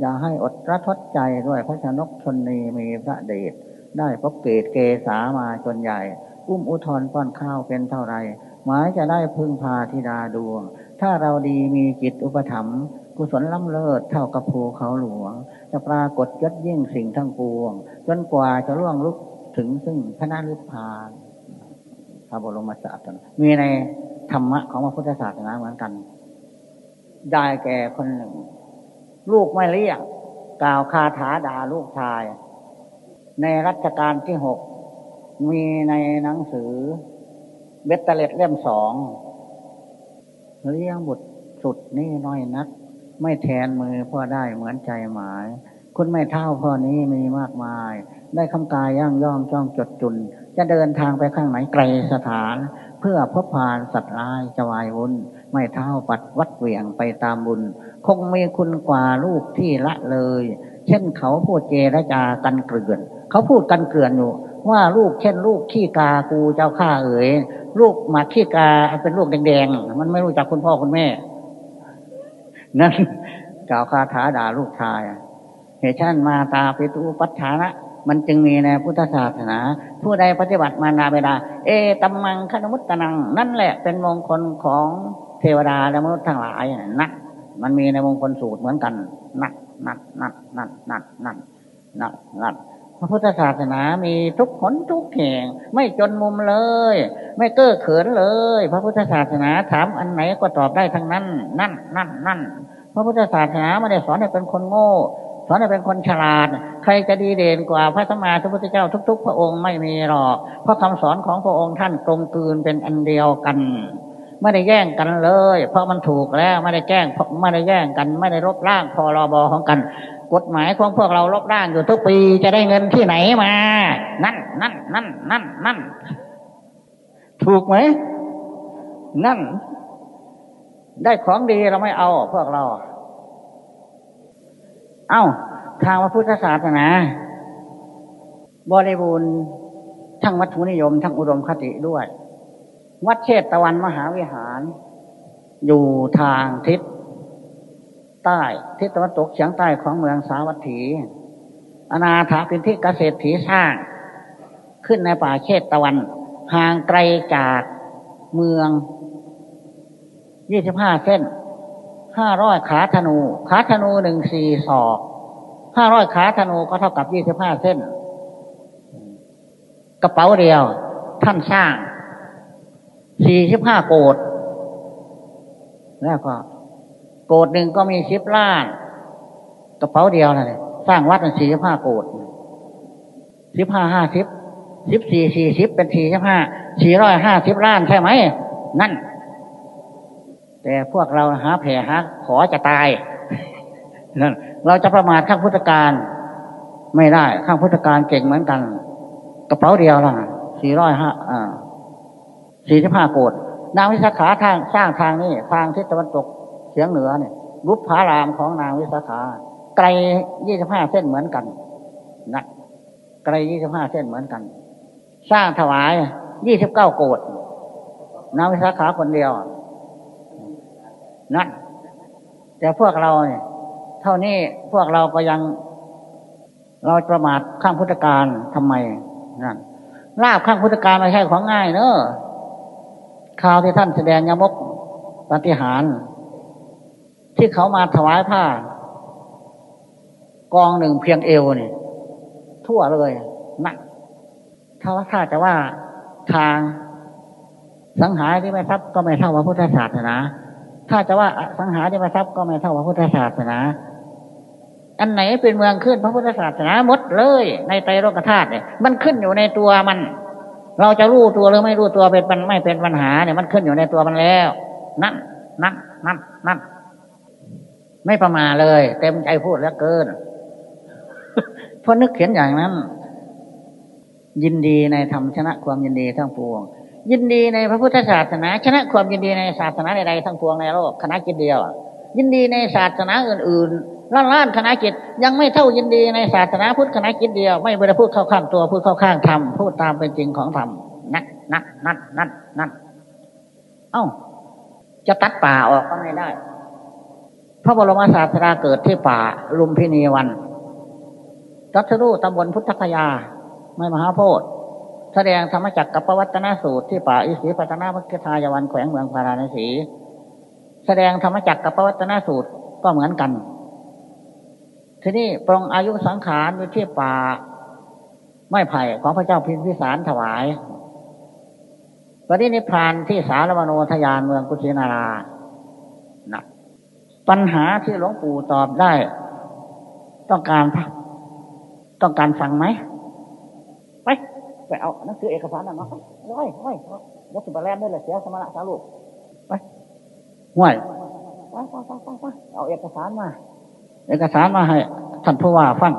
Speaker 1: อย่าให้อดระทดใจด้วยพระชนกชนนีมีพระเดชได้พบเกตเกษามาจนใหญ่ อุ้มอุทธรป้อนข้าวเป็นเท่าไรหมายจะได้พึ่งพาธิดาดวง ถ้าเราดีมีจิตอุปถัมภ์กุศลล้ำเลิศเท่ากับภูเขาหลวง จะปรากฏยศยิ่งสิ่งทั้งปวง จนกว่าจะล่วงลุกถึงซึ่งพระนารุพานพระบรมศาสนามีในธรรมะของพระพุทธศาสนาเหมือนกัน ได้แก่คนหนึ่ง ลูกไม่เรียก กล่าวคาถาด่าลูกชาย ในรัชกาลที่หกมีในหนังสือเบตเตเลตเล่มสองเลี้ยงบุตรสุดนี่น้อยนัก ไม่แทนมือพ่อได้เหมือนใจหมาย คุณไม่เท่าพ่อนี้มีมากมาย ได้คำกายย่างย่องจ้องจดจุน จะเดินทางไปข้างไหนไกลสถาน เพื่อพบพานสัตว์ร้ายจะวายวุ่นไม่เท่าปัดวัดเหวี่ยงไปตามบุญ คงมีคุณกว่าลูกที่ละเลย เช่นเขาพูดเจรจากันเกลื่อนเขาพูดกันเกลื่อนอยู่ ว่าลูกเช่น ลูกขี้กากูเจ้าข้าเอ๋ยลูกหมาขี้กาเป็นลูกแดงๆมันไม่รู้จักคุณพ่อคุณแม่ นั่นกล่าวคาถาด่าลูกชายเหตุฉันมาตาปิตุปัฏฐานะมันจึงมีในพุทธศาสนา ผู้ใดปฏิบัติมานาเวลา เอตัมมังคณมุตตนัง นั่นแหละเป็นมงคลของเทวดาและมนุษย์ทั้งหลายนัก มันมีในมงคลสูตรเหมือนกัน นักนักนักนักนักนักนักนักพระพุทธศาสนามีทุกขนทุกแห่ง ไม่จนมุมเลย ไม่เก้อเขินเลย พระพุทธศาสนาถามอันไหนก็ตอบได้ทั้งนั้น นั่นนั่นนั่นพระพุทธศาสนาไม่ได้สอนให้เป็นคนโง่สอนให้เป็นคนฉลาด ใครจะดีเด่นกว่าพระสัมมาสัมพุทธเจ้าทุก ๆ พระองค์ไม่มีหรอก เพราะคำสอนของพระองค์ท่านกลมกลืนเป็นอันเดียวกัน ไม่ได้แย่งกันเลย เพราะมันถูกแล้วไม่ได้แกล้งไม่ได้แย่งกัน ไม่ได้รบร่างพอรบของกัน กฎหมายของพวกเราลบร่างอยู่ทุกปีจะได้เงินที่ไหนมา นั่นนั่นนั่นนั่นนั่นถูกไหมนั่น ได้ของดีเราไม่เอาพวกเรา เอา้า ทางพระพุทธศาสนาบริบูรณ์ทั้งวัตถุนิยม ทั้งอุดมคติด้วย วัดเชตตะวันมหาวิหาร อยู่ทางทิศใต้ ทิศตะวันตกเฉียงใต้ของเมืองสาวัตถี อนาถาเป็นที่เกษตรถีสร้าง ขึ้นในป่าเชตตะวัน ห่างไกลจากเมืองยี่สิบห้าเส้นห้าร้อยขาธนู ขาธนูหนึ่งสี่ศอกห้าร้อยขาธนูก็เท่ากับยี่สิบห้าเส้น กระเป๋าเดียวท่านสร้าง สี่สิบห้าโกดแล้วก็ โกดหนึ่งก็มีสิบล้านกระเป๋าเดียวนะสร้างวัดเป็นสี่สิบห้าโกดสิบห้าห้าสิบสิบสี่สี่สิบเป็นสี่สิบห้าสี่ร้อยห้าสิบล้านใช่ไหม นั่น แต่พวกเราหาแผลหาขอจะตายนั่นเราจะประมาทข้างพุทธการ ไม่ได้ข้างพุทธการเก่งเหมือนกัน กระเป๋าเดียวล่ะสี่ร้อยห้าอ่า สี่สิบห้าโกดนางวิสาขาทางสร้างทางนี้ทางทิศตะวันตกเฉียงเหนือเนี่ยรุปผารามของนางวิสาขาไกลยี่สิบห้าเส้นเหมือนกันนะไกลยี่สิบห้าเส้นเหมือนกัน สร้างถวายยี่สิบเก้าโกดนางวิสาขาคนเดียวนั่นแต่พวกเราเนี่ย เท่านี้พวกเราก็ยังเราประมาทข้างพุทธการทำไมนั่นลาบข้างพุทธการไม่ใช่ของง่ายเนอะ ข่าวที่ท่านแสดงยมกปฏิหาร ที่เขามาถวายผ้า กองหนึ่งเพียงเอวนี่ทั่วเลยนะถ้าว่าถ้าจะว่าทางสังหารที่ไม่ทับก็ไม่เท่าพระพุทธศาสนา ถ้าจะว่าสังหารที่ไม่ทับก็ไม่เท่าพระพุทธศาสนา อันไหนเป็นเมืองขึ้นพระพุทธศาสนาหมดเลย ในไตรโลกธาตุเนี่ยมันขึ้นอยู่ในตัวมัน เราจะรู้ตัวหรือไม่รู้ตัวเป็นมันไม่เป็นปัญหาเนี่ยมันขึ้นอยู่ในตัวมันแล้ว นั่นนั่นนั่นนั่นไม่ประมาเลย เต็มใจพูดแล้วเกินเพราะนึกเขียนอย่างนั้น ยินดีในธรรมชนะความยินดีทั้งปวง ยินดีในพระพุทธศาสนา ชนะความยินดีในศาสนาใดๆทั้งปวงในโลกคณะกิจเดียวยินดีในศาสนาอื่น ล้านล้านคณะกิจยังไม่เท่ายินดีในศาสนาพุทธคณะกิจเดียวไม่ได้พูดเข้าข้างตัวพูดเข้าข้างธรรมพูดตามเป็นจริงของธรรมนั่นนั่นนั่นนั่นนั่นเอ้า จะตัดป่าออกก็ไม่ได้ พระบรมศาสดาเกิดที่ป่าลุมพินีวันรัชรูตำบลพุทธคยาไม่มหาโพธิแสดงธรรมจักรกับปวัตนสูตรที่ป่าอิสิปตนามัคคทายวันแขวงเมืองพาราณสี แสดงธรรมจักรกับปวัตนสูตรก็เหมือนกัน ทีนี้ปรงอายุสังขารอยู่ที่ป่าไม่ไผ่ของพระเจ้าพิมพิสารถวายปรินิพานที่สารมโนทยานเมืองกุชินารานะปัญหาที่หลวงปู่ตอบได้ ต้องการต้องการฟังไหมไปไปเอาหนังสือเอกสารนั่นมาร้อยร้อยยัดสุบแลมได้เลยเสียสมณะสาลูกไปห่วยไปไปไปไปเอาเอกสารมา เอกสารมาให้ท่านผู้ว่าฟัง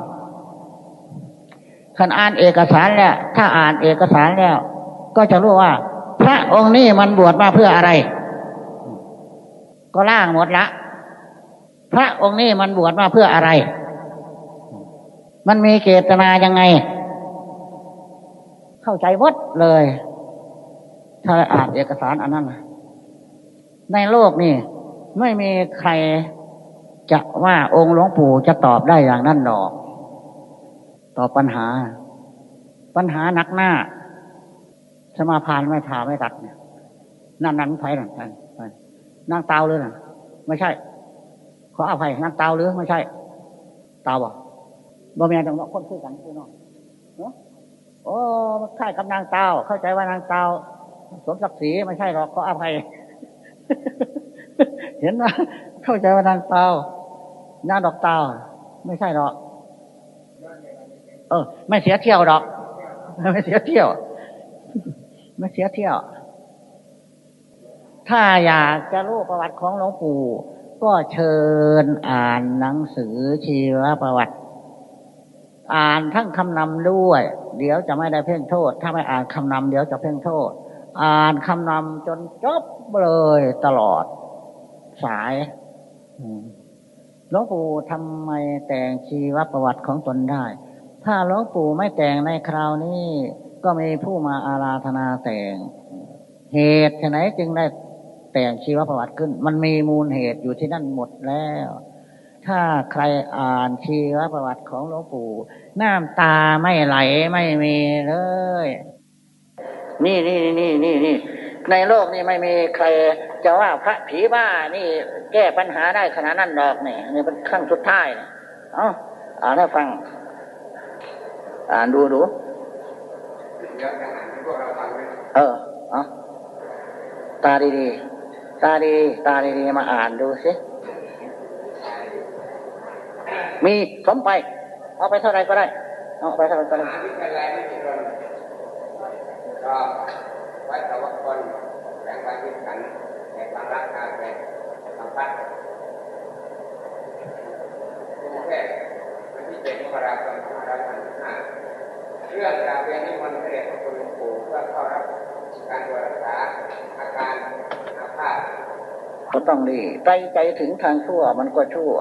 Speaker 1: ขันอ่านเอกสารแล้ว ถ้าอ่านเอกสารแล้ว ก็จะรู้ว่า พระองค์นี้มันบวชมาเพื่ออะไร ก็ล่างหมดละ พระองค์นี้มันบวชมาเพื่ออะไร มันมีเจตนายังไง เข้าใจวดเลย ถ้าอ่านเอกสารอันนั้นในโลกนี่ไม่มีใคร จะว่าองค์หลวงปู่จะตอบได้อย่างนั้นหรอกตอบปัญหา ปัญหานักหน้า สมาพานไม่ผ่าไม่ตัดเนี่ยนั่นนั่นไผ่นั่นนั่งเตาเลยนะไม่ใช่ ขออภัยนั่งเตาหรือไม่ใช่เตาบ่บ่มีจังหวะคนคุยกันคือน้องโอ้ใช่กับนางเตาเข้าใจว่านางเตาสมศักดิ์ศรีไม่ใช่หรอกขออภัย เห็นว่าเข้าใจว่านางเตา หน้าดอกเตาไม่ใช่หรอก เออ ไม่เสียเที่ยวดอก ไม่เสียเที่ยว ไม่เสียเที่ยว ถ้าอยากจะรู้ประวัติของหลวงปู่ ก็เชิญอ่านหนังสือชีวประวัติ อ่านทั้งคำนำด้วย เดี๋ยวจะไม่ได้เพ่งโทษ ถ้าไม่อ่านคำนำเดี๋ยวจะเพ่งโทษ อ่านคำนำจนจบเลยตลอด สาย หลวงปู่ทำไมแต่งชีวประวัติของตนได้ ถ้าหลวงปู่ไม่แต่งในคราวนี้ก็มีผู้มาอาราธนาแต่ง เหตุไหนจึงได้แต่งชีวประวัติขึ้น มันมีมูลเหตุอยู่ที่นั่นหมดแล้ว ถ้าใครอ่านชีวประวัติของหลวงปู่น้ำตาไม่ไหลไม่มีเลย นี่นี่นี่นี่นี่ ในโลกนี้ไม่มีใครจะว่าพระผีบ้านี่แก้ปัญหาได้ขนาดนั้นดอกนี่นี่เป็นขั้นสุดท้ายเอ้าอ่านให้ฟัง อ่านดูดูเออเอาตาดีๆตาดีตาดีๆมาอ่านดูสิมีสมไป เอาไปเท่าไรก็ได้ เอาไปเท่าไรก็ได้ ไว้แต่ว่าคนแบ่งปันที่กันในความรักการเป็นสัมพันธ์กรุงเทพวันที่เจ็ดมกราคมสองพันห้าร้อยสามห้าเรื่องการเรียนนิมนต์พระเดชพระคุณหลวงปู่เพื่อเข้ารับการดูแลรักษาอาการอาภาษก็ต้องดีใจใจถึงทางชั่วมันก็ชั่ว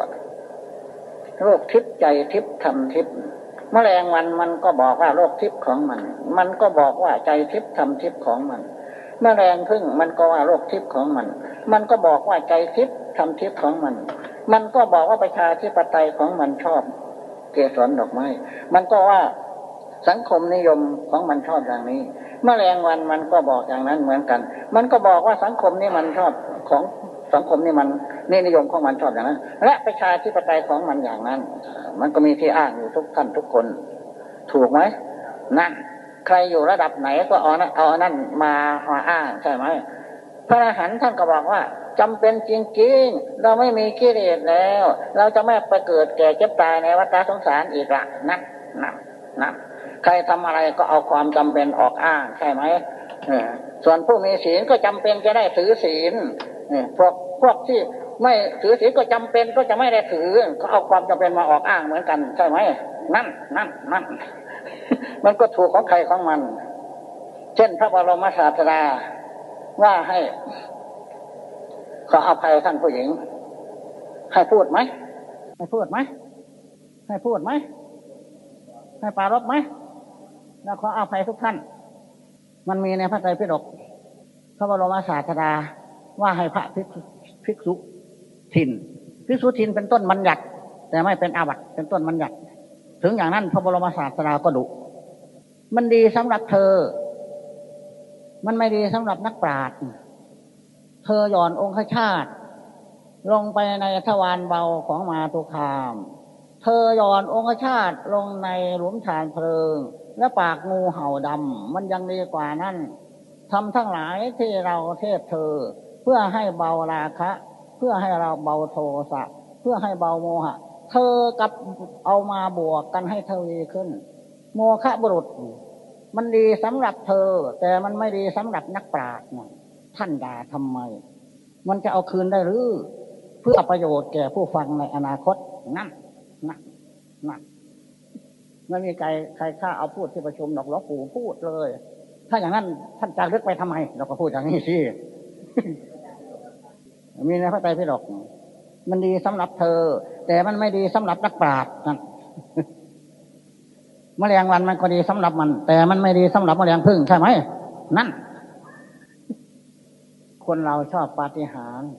Speaker 1: โรคทิพย์ใจทิพย์ทำทิพย์ มแมลงวันมันก็บอกว่าโรคทิพย์ของมัน มันก็บอกว่าใจทิพย์ทำทิพย์ของมันมแมลงพึ่งมันก็ว่าโรคทิพย์ของมัน มันก็บอกว่าใจทิพย์ทำทิพย์ของมัน มันก็บอกว่าประชาธิปไตยของมันชอบ เกสรดอกไม้ มันก็ว่าสังคมนิยมของมันชอบอย่างนี้มแมลงวันมันก็บอกอย่างนั้นเหมือนกัน มันก็บอกว่าสังคมนี้มันชอบของ สังคมนี่มันนี่นิยมของมันชอบอย่างนั้น และประชาธิปไตยของมันอย่างนั้น มันก็มีที่อ้างอยู่ทุกท่านทุกคน ถูกไหมนั่นใครอยู่ระดับไหนก็เอาเอานั่นมามาอ้างใช่ไหมพระอรหันต์ท่านก็บอกว่าจำเป็นจริงๆ เราไม่มีกิเลสแล้ว เราจะไม่ไปเกิดแก่เจ็บตายในวัฏสงสารอีกละนั่นนั่นนั่นใครทำอะไรก็เอาความจำเป็นออกอ้างใช่ไหมส่วนผู้มีศีลก็จำเป็นจะได้ถือศีล พวกพวกที่ไม่ถือศีลก็จำเป็นก็จะไม่ได้ถือก็เอาความจำเป็นมาออกอ้างเหมือนกันใช่ไหมนั่นนั่นนั่นมันก็ถูกของใครของมัน เช่นพระบรมศาสดาว่าให้ขออภัยท่านผู้หญิง ให้พูดไหมให้พูดไหมให้พูดไหมให้ปารบไหมแล้วขออภัยทุกท่าน มันมีในพระไตรปิฎกพระบรมศาสดา ว่าให้พระภิกษุทินภิกษุทินเป็นต้นมันหยัดแต่ไม่เป็นอาบัติเป็นต้นมันหยัดถึงอย่างนั้นพระบรมศาสดาก็ดุ มันดีสำหรับเธอ มันไม่ดีสำหรับนักปราชญ์เธอหย่อนองคชาติ ลงไปในทวารเบาของมาตุคาม เธอหย่อนองคชาติลงในหลุมฐานเพลิง และปากงูเห่าดำมันยังดีกว่านั้นทำทั้งหลายที่เราเทศเธอ เพื่อให้เบาราคะ เพื่อให้เราเบาโทสะ เพื่อให้เบาโมหะ เธอกับเอามาบวกกันให้เทวีขึ้น โมฆะบุรุษ มันดีสำหรับเธอ แต่มันไม่ดีสำหรับนักปราชญ์ท่านด่าทำไม มันจะเอาคืนได้หรือ เพื่อประโยชน์แก่ผู้ฟังในอนาคตนั่นนั่นนั่นไม่มีใครใครข้าเอาพูดที่ประชุมดอกลวงปู่พูดเลย ถ้าอย่างนั้นท่านจะเลือกไปทำไม เราก็พูดอย่างนี้สิ มีในพระไตรปิฎกมันดีสำหรับเธอ แต่มันไม่ดีสำหรับนักปราชญ์นั่นมแมลงวันมันก็ดีสำหรับมัน แต่มันไม่ดีสำหรับมแมลงพึ่งใช่ไหมนั่น คนเราชอบปาฏิหาริย์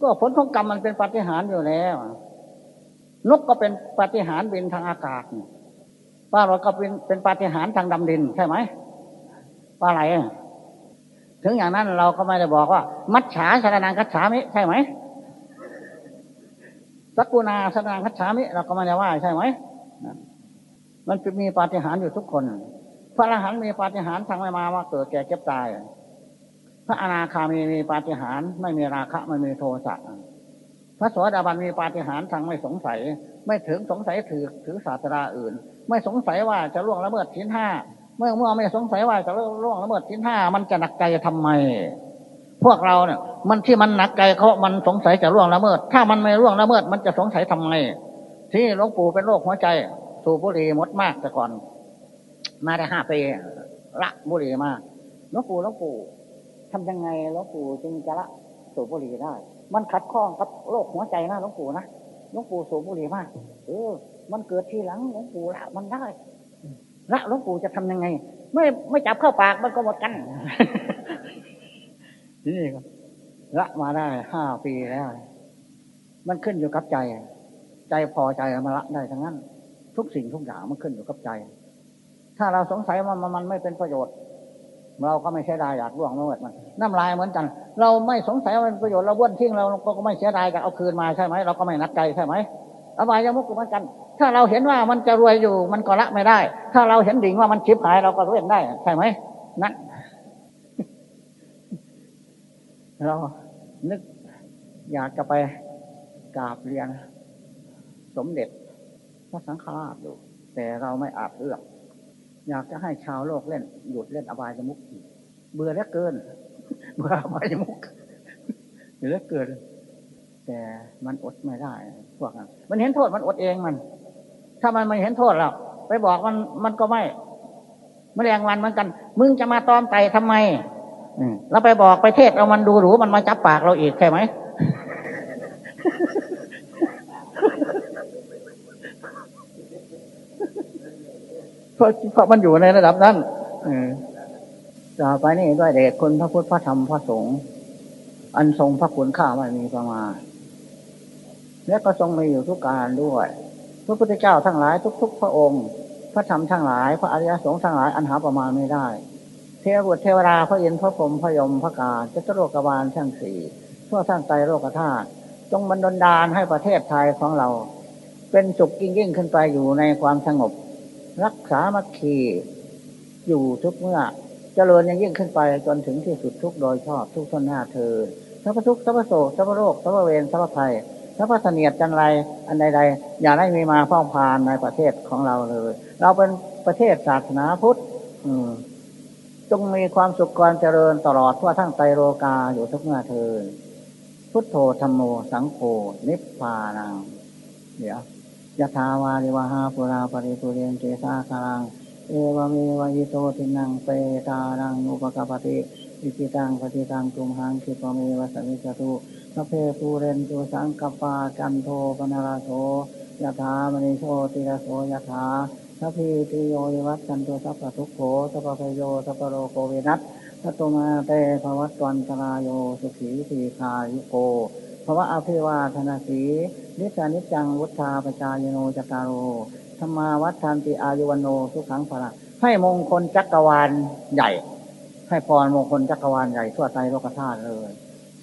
Speaker 1: ก็ผลของกรรมมันเป็นปาฏิหาริย์อยู่แล้ว นกก็เป็นปาฏิหาริย์บินทางอากาศปลาเราก็เป็นเป็นปาฏิหาริย์ทางดำดินใช่ไหมปลาไหล ถึงอย่างนั้นเราก็ไม่ได้บอกว่า มัจฉาสานังคัจฉามิใช่ไหมสักกุณาสานังคัจฉามิเราก็ไม่ได้ว่าใช่ไหมมันมีปาฏิหาริย์อยู่ทุกคน พระอรหันต์มีปาฏิหาริย์ทางไม่มาว่าเกิดแก่เก็บตาย พระอนาคามีมีปาฏิหาริย์ไม่มีราคะไม่มีโทสะพระสวสดาบันมีปาฏิหาริย์ทางไม่สงสัย ไม่ถึงสงสัยถือถือศาสตราอื่น ไม่สงสัยว่าจะล่วงละเมิดชิ้นห้า มื่อเมื่อไม่สงสัยว่าจะล่วงละเมิดชิ้นห้ามันจะหนักใจทำไม พวกเราเนี่ย มันที่มันหนักใจเขามันสงสัยจะล่วงละเมิด ถ้ามันไม่ล่วงละเมิด มันจะสงสัยทำไม ที่หลวงปู่เป็นโรคหัวใจ สูบบุหรี่มดมากแต่ก่อน มาได้ห้าปีละบุหรี่มาหลวงปู่หลวงปู่ทำยังไงหลวงปู่จึงจะละสูบบุหรี่ได้ มันขัดข้องกับโรคหัวใจนะหลวงปู่นะหลวงปู่สูบบุหรี่มากเออมันเกิดทีหลังหลวงปู่ละมันได้ ละหลวงปู่จะทำยังไง ไม่ไม่จับเข้าปากมันก็หมดกันนี่ก็ละมาได้ห้าปีแล้ว มันขึ้นอยู่กับใจ ใจพอใจมาละได้ทั้งนั้น ทุกสิ่งทุกอย่างมันขึ้นอยู่กับใจ ถ้าเราสงสัยว่ามันไม่เป็นประโยชน์เราก็ไม่เสียดายอยากล่วงละเมิดมันน้ำลายเหมือนกัน เราไม่สงสัยว่าเป็นประโยชน์เราบ้วนทิ้งเราก็ไม่เสียดายจะเอาคืนมาใช่ไหมเราก็ไม่นัดใจใช่ไหมอบายามุกเหมือนกัน ถ้าเราเห็นว่ามันจะรวยอยู่ มันก็ละไม่ได้ ถ้าเราเห็นดิ่งว่ามันชิบหายเราก็เล่นได้ ใช่ไหมนั่นเรานึกอยากจะไปกราบเรียน สมเด็จพระสังฆราชอยู่ แต่เราไม่อาจเลือก อยากจะให้ชาวโลกเล่น หยุดเล่นอบายมุกเบื่อแล้วเกิน เบื่ออบายมุกเบื่อแล้วเกิน แต่มันอดไม่ได้ พวกนั้นมันเห็นโทษมันอดเองมัน ถ้ามันไม่เห็นโทษเราไปบอกมันมันก็ไม่มแมลงวันเหมือนกัน มึงจะมาตอมไตทำไมเราไปบอกไปเทศเรามันดูหรูมันมาจับปากเราอีกใช่ไหมเพราะเพราะมันอยู่ในระดับนั้นต่อไปนี่ด้วยเดชคุณพระพุทธพระธรรมพระสงฆ์อันทรงพระคุณข้าไม่มีประมาณและก็ทรงมีอยู่ทุกการด้วย พระพุทธเจ้าทั้งหลายทุก ๆ พระองค์ พระธรรมทั้งหลาย พระอริยสงฆ์ทั้งหลายอันหาประมาณไม่ได้ เทวบุตรเทวราพระเอินพระพรมพระยมพระกาจตุโลกบาลทั้งสี่ทั่วทั้งใจโลกธาตุจงบรรดาดานให้ประเทศไทยของเรา เป็นสุขยิ่งยิ่งขึ้นไปอยู่ในความสงบ รักษามัคคีอยู่ทุกเมื่อจเจริญยังยิ่งขึ้นไปจนถึงที่สุดทุกโดยชอบทุกทนหน้าเธอสัพพทุกสัพพโสสัพพโรคสัพพเวรสัพพภัย สัพพเสนียดจันไรอันใดๆอย่าได้มีมาฟ้องพานในประเทศของเราเลย เราเป็นประเทศศาสนาพุทธจงมีความสุขความเจริญตลอดทั่วทั้งไตโรกาอยู่ทุกเมื่อเธอพุทโธธรรมโมสังโฆนิพพานังเดี๋ยวยะถาวาริวหาปุราปริปุเรนเกสาคารังเอวเมวายโตทินังเปตารังอุปกปติอิจิตังปฏิตังตุมหังคิปเมวสมิจตุ สเพปูเรนตุสังกปาจันโทปนาราโสยถามณีโชติระโสยถาสัพพิติโยวัตจันตุสัพพทุกโขสัพพโยสัพพโรโกเวนัสทัตุมาเตภวัตวันตรายโยสุขีสีคายุโกภวะอภิวาธนาสีนิสานิจังวุฒาปจายโนจตารโรธรรมาวัฏานติอายุวันโนสุขังพละให้มงคลจักรวาลใหญ่ ให้พรมงคลจักรวาลใหญ่ทั่วไตโลกธาตุเลย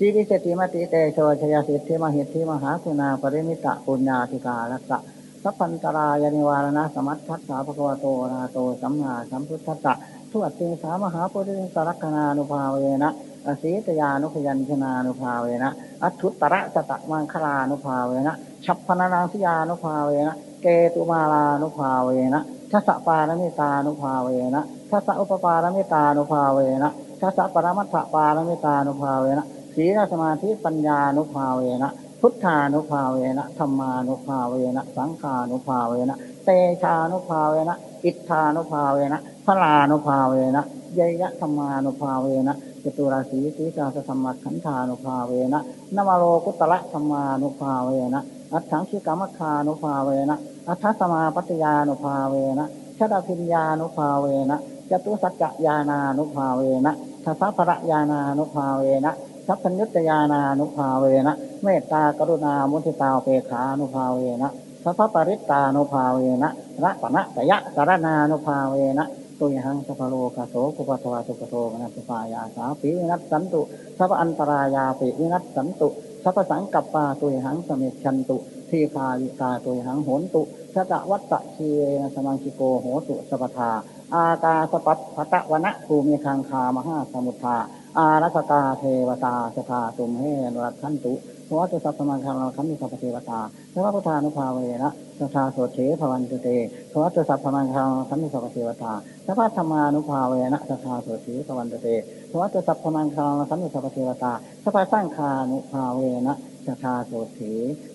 Speaker 1: ชีวิเศติมติเตโชชยสิทธิมหิทธิมหาคุณาปริมิตะปุญญาธิกาลักษะสัพพันตรายนิวารณะสมัตทัสสาภควโตนาโตสัมมาสัมพุทธัสสะทุวัติสามหาปุริสรักนานุภาเวนะอสีตยานุพยัญชนานุภาเวนะอัตุตระสตะมังคลานุภาเวนะฉับพนานาสยานุภาเวนะเกตุมาลานุภาเวนะทัสปารมิตานุภาเวนะทัสอุปปารมิตานุภาเวนะทัสปรมัตถปารมิตานุภาเวนะ ศีลสมาธิปัญญานุภาเวนะพุทธานุภาเวนะธรรมานุภาเวนะสังขานุภาเวนะเตชานุภาเวนะอิทธานุภาเวนะพลานุภาเวนะเยยะธรรมานุภาเวนะจตุราศีสีกาสธรรมขันธานุภาเวนะนมโรกุตละธรรมานุภาเวนะอัฏฐังชิกรรมคานุภาเวนะอัฏฐสมาปัตยานุภาเวนะชดาพิญญานุภาเวนะจตุสัจจญาณานุภาเวนะทัสพระญาณานุภาเวนะ สัพพัญญุตยานานุภาเวนะ เมตตากรุณามุทิตาเปขานุภาเวนะสัพพปริตานุภาเวนะรัตนะสยะสารนานุภาเวนะตุยหังสัพโลกโสกุปตวาสุปโตมนัสปายาสาปีวินัสสันตุสัพอันตรายาปิวินัสสันตุสัพสังกัปปาตุยหังสมิชันตุทีคาวิกาตุยหังโหนตุชะตะวัตตะชีเวนสมังคิโกโหตุสัปทา อากาสปัตพตะวนะภูมิคังคามหาสมุทา อารัสตาเทวตาสภาตุมเฮนรัขันตุพระตุสัพพมังคังเราขันติสัพพเทวตาพระพุทธานุภาเวนะสชาโสเถภวันตุเตพระตุสัพพมังคังขันติสัพพเทวตาพระธรรมานุภาเวนะสชาโสเถภวันตุเตพระตุสัพพมังคังขันติสัพพเทวตาพระสร้างคานุภาเวนะสชาโสเถ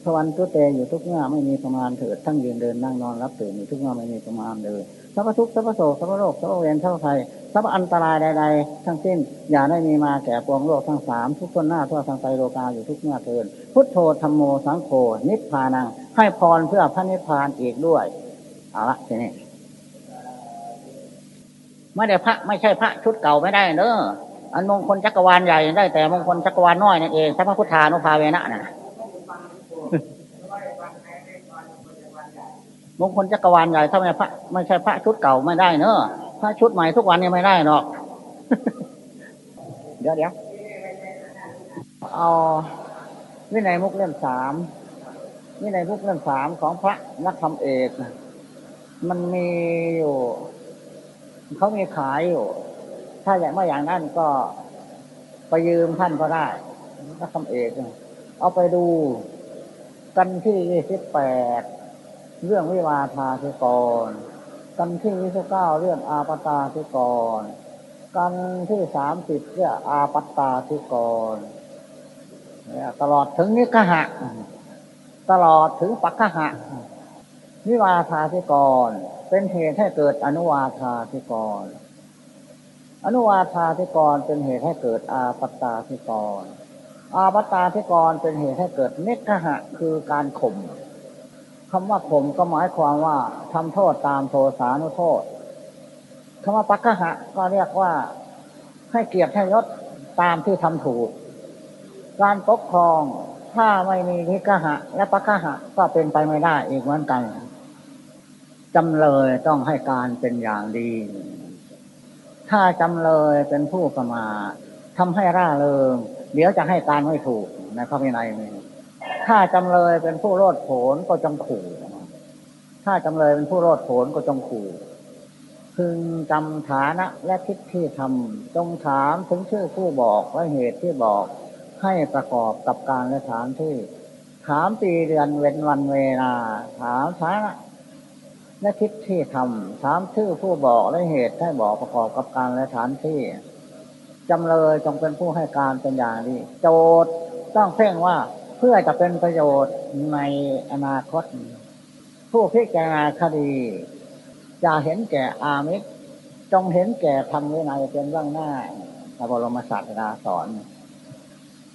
Speaker 1: ภวันตุเตอยู่ทุกเมื่อไม่มีประมาณเถิดทั้งยืนเดินนั่งนอนรับตื่นอยู่ทุกเมื่อไม่มีประมาณเลย สัพพทุกข์สัพพโสสัพพโรคสัพพเวรสัพพภัยสัพอันตรายใด ๆ ทั้งสิ้น อย่าได้มีมาแก่ปวงโลกทั้งสามทุกคนหน้าทั่วทางไตโลกาอยู่ทุกเมื่อเทิน พุทโธธรรมโมสังโฆนิพพานัง ให้พรเพื่อพระนิพพานอีกด้วยเอาละทีนี้ไม่ได้พระไม่ใช่พระชุดเก่าไม่ได้เนอะอันมงคลจักรวาลใหญ่ได้แต่มงคลจักรวาลน้อยนั่นเองพระพุทธานุภาเวนะน่ะ มงคลจักรวาลใหญ่ถ้าไม่พระไม่ใช่พระชุดเก่าไม่ได้เนอะพระชุดใหม่ทุกวันนี้ไม่ได้หรอก เดี๋ยวเดี๋ยวเอาวินัยมุกเล่มสามวินัยมุกเล่มสามของพระนักธรรมเอกมันมีอยู่เขามีขายอยู่ ถ้าอย่างไม่อย่างนั้นก็ไปยืมท่านก็ได้นักธรรมเอกเอาไปดูกันที่ยี่สิบแปด เรื่องวิวาทาเทกรกันที่ยี่สิบเก้าเรื่องอาปตาเทกรกันที่สามสิบเรื่องอาปตาเทกรตลอดถึงนิกหะ ตลอดถึงปักหะวิวาทาเทกรเป็นเหตุให้เกิดอนุวาทาเทกรอนุวาทาเทกรเป็นเหตุให้เกิดอาปตาเทกร อาปตาเทกรเป็นเหตุให้เกิดเนกหะคือการข่ม คำว่าข่มก็หมายความว่าทำโทษตามโทสานุโทษคำว่าปักหะก็เรียกว่าให้เกียรติให้ยศตามที่ทำถูก การปกครองถ้าไม่มีนิกหะ และปักหะก็เป็นไปไม่ได้อีกเหมือนกันจำเลยต้องให้การเป็นอย่างดี ถ้าจำเลยเป็นผู้ประมาททำให้ร่าเริงเดี๋ยวจะให้การไม่ถูกในข้อพินัยนี้ ถ้าจำเลยเป็นผู้โลดโผนก็จงขู่ถ้าจำเลยเป็นผู้โลดโผนก็จงขู่พึงจำฐานะและทิศที่ทำจงถามถึงชื่อผู้บอกและเหตุที่บอกให้ประกอบกับการและฐานที่ถามปีเดือนเว้นวันเวลา ถามฐานะและทิศที่ทำถามชื่อผู้บอกและเหตุให้บอกประกอบกับการและฐานที่จำเลยจงเป็นผู้ให้การเป็นอย่างดีโจทย์ต้องเพ่งว่า พื่อจะเป็นประโยชน์ในอนาคต ผู้พิจารณาคดีจะเห็นแก่อามิตรจงเห็นแก่ธรรมวินัยเป็นเรื่องหน้าพระบรมศาสดาสอน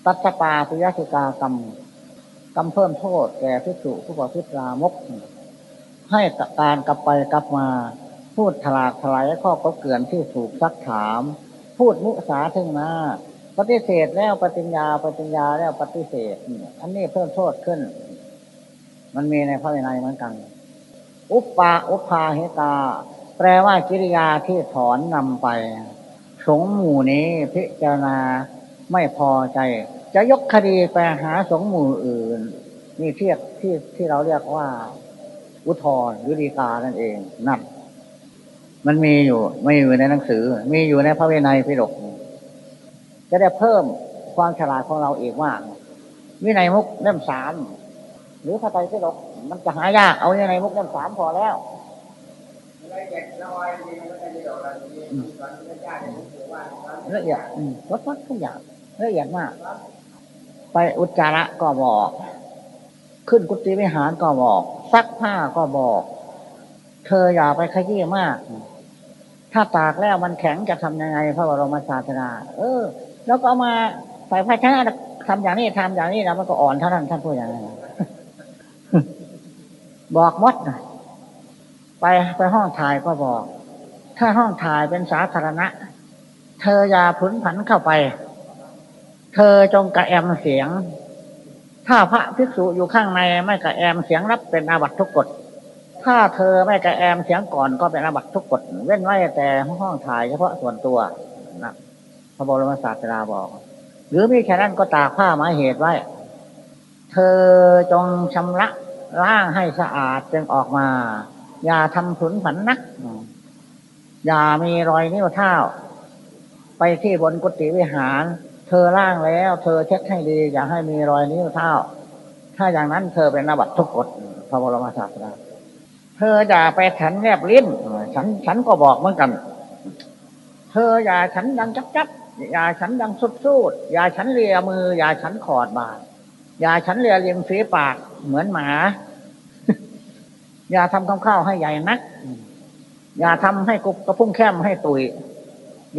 Speaker 1: ตัสปาปิยสิกากรรมกรรมเพิ่มโทษแก่พิสุผู้ประพฤติรามก ให้ตการกลับไปกลับมา พูดถลากถลายข้อก็เกลื่อนที่ถูกซักถาม พูดมุสาถึงมา ปฏิเสธแล้วปฏิญญาปฏิญญาแล้วปฏิเสธอันนี้เพิ่มโทษขึ้น มันมีในพระวินัยเหมือนกัน อุปปาอุปพาเหตา แปลว่ากิริยาที่ถอนนำไป สงหมู่นี้พิจารณาไม่พอใจ จะยกคดีไปหาสงหมู่อื่น นี่เทียบที่ที่เราเรียกว่า อุทธรหรือดีกานั่นเองนั่นมันมีอยู่ ไม่อยู่ในหนังสือ มีอยู่ในพระวินัยพิฎก จะได้เพิ่มความฉลาดของเราเอีกว่าวินัยมุกเล่มสามหรือพระไตรปิฎกมันจะหายากเอาวินัยมุกเล่มสามพอแล้วละเอียดละเอียดวัดวัดทุกอย่างละเอียดมาก ไปอุจจาระก็บอก ขึ้นกุฏิวิหารก็บอก ซักผ้าก็บอก เธออย่าไปขยี้มาก ถ้าตากแล้วมันแข็งจะทำยังไงพระบรมศาสดาเออ แล้วก็เอามาใส่ภาชนะทำอย่างนี้ทำอย่างนี้แล้วมันก็อ่อนเท่านั้นท่านพูดอย่างนั้นบอกมดไปไปห้องถ่ายก็บอก ถ้าห้องถ่ายเป็นสาธารณะ เธออย่าผุนผันเข้าไป เธอจงกระแอมเสียง ถ้าพระภิกษุอยู่ข้างในไม่กระแอมเสียงรับเป็นอาบัตทุกกฎถ้าเธอไม่กระแอมเสียงก่อนก็เป็นอาบัตทุกกฎเว้นไว้แต่ห้องถ่ายเฉพาะส่วนตัวนะ ระบรมศาสดาบอก หรือมีแค่นั้นก็ตากผ้าหมายเหตุไว้ เธอจงชำระล้างให้สะอาดจึงออกมา อย่าทำผุนผันนัก อย่ามีรอยนิ้วเท้า ไปที่บนกุฏิวิหาร เธอล่างแล้ว เธอเช็ดให้ดี อย่าให้มีรอยนิ้วเท้า ถ้าอย่างนั้นเธอเป็นนบัตทุกกฎพระบรมศาสดาเธออย่าไปฉันแนบลิ้นฉันฉันก็บอกเหมือนกัน เธออย่าฉันดังจับจับ ยาฉันดังสุดสูดยาฉันเลียมืออยาฉันขอดบาดยาฉันเลียเลียงฝีปากเหมือนหมายาทำกับข้าวให้ใหญ่นักยาทำให้กุบกระพุ่งแค้มให้ตุย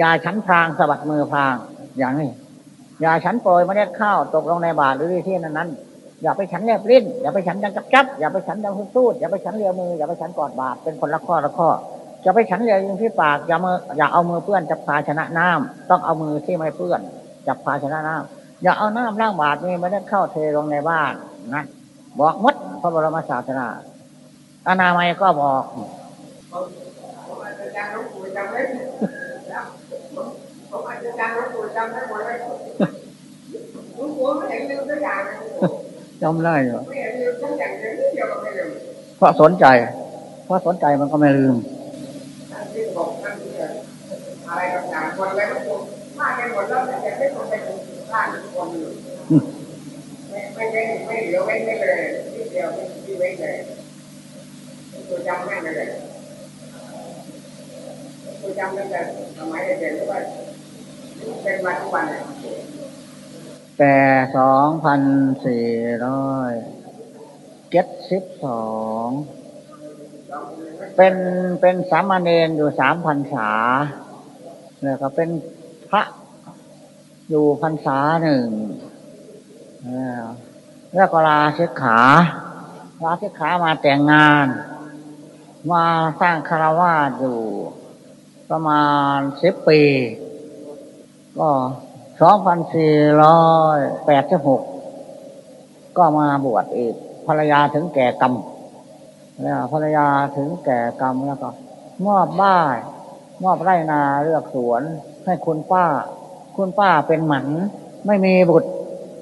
Speaker 1: ยาฉันพรางสะบัดมือพราง อย่างนี้ยาฉันโปรยเมล็ดข้าวตกลงในบาตรหรือที่นั้นนั้นอย่าไปฉันแลบลิ้นอย่าไปฉันดังจับจับอย่าไปฉันดังสุดสูดอย่าไปฉันเลียมืออย่าไปฉันกอดบาดเป็นคนละข้อละข้อ จะไปฉันเรียยิงที่ปากอย่ามืออย่าเอามือเปื้อนจับภาชนะน้ำต้องเอามือที่ไม่เปื้อนจับภาชนะน้ำอย่าเอาน้ำล้างบาดนี่ไม่ได้เข้าเทลงในบ้านนะบอกมดพระบรมศาสนาอนามัยก็บอกผมอาจจะจำหลวงปู่จำได้ผมอาจจะจำหลวงปู่จำได้หมดเลยหลวงปู่ไม่เห็นลืมตัวอย่างจำได้เหรอไม่เห็นลืมตัวอย่างเดียวก็ไม่ลืมเพราะสนใจพราะสนใจมันก็ไม่ลืม อะไรต่างๆคนอะไรก็คงมากไปหมดแล้วแต่ไม่ต้องไปฆ่าคนอยู่ไม่ไม่ไม่เหลือเว้ไม่เลยนิดเดียวไม่ที่เว้เลยตัวจำแม่นเลยตัวจำตั้งแต่สมัยเด็กๆว่าเป็นมาทุกวันแต่สองพันสี่ร้อยเจ็ดสิบสองเป็นเป็นสามเณรอยู่สามพันษา เนี่ยก็เป็นพระอยู่พันษาหนึ่งแล้วก็ลาเสกขาลาเสกขามาแต่งงาน มาสร้างคารวาสอยู่ ประมาณสิบปี ก็สองพันสี่ร้อยแปดสิบหกก็มาบวชอีกภรรยาถึงแก่กรรมแล้วภรรยาถึงแก่กรรมแล้วก็มอบบ้าน มอบไร่นาเลือกสวน ให้คุณป้า คุณป้าเป็นหมัน ไม่มีบุตร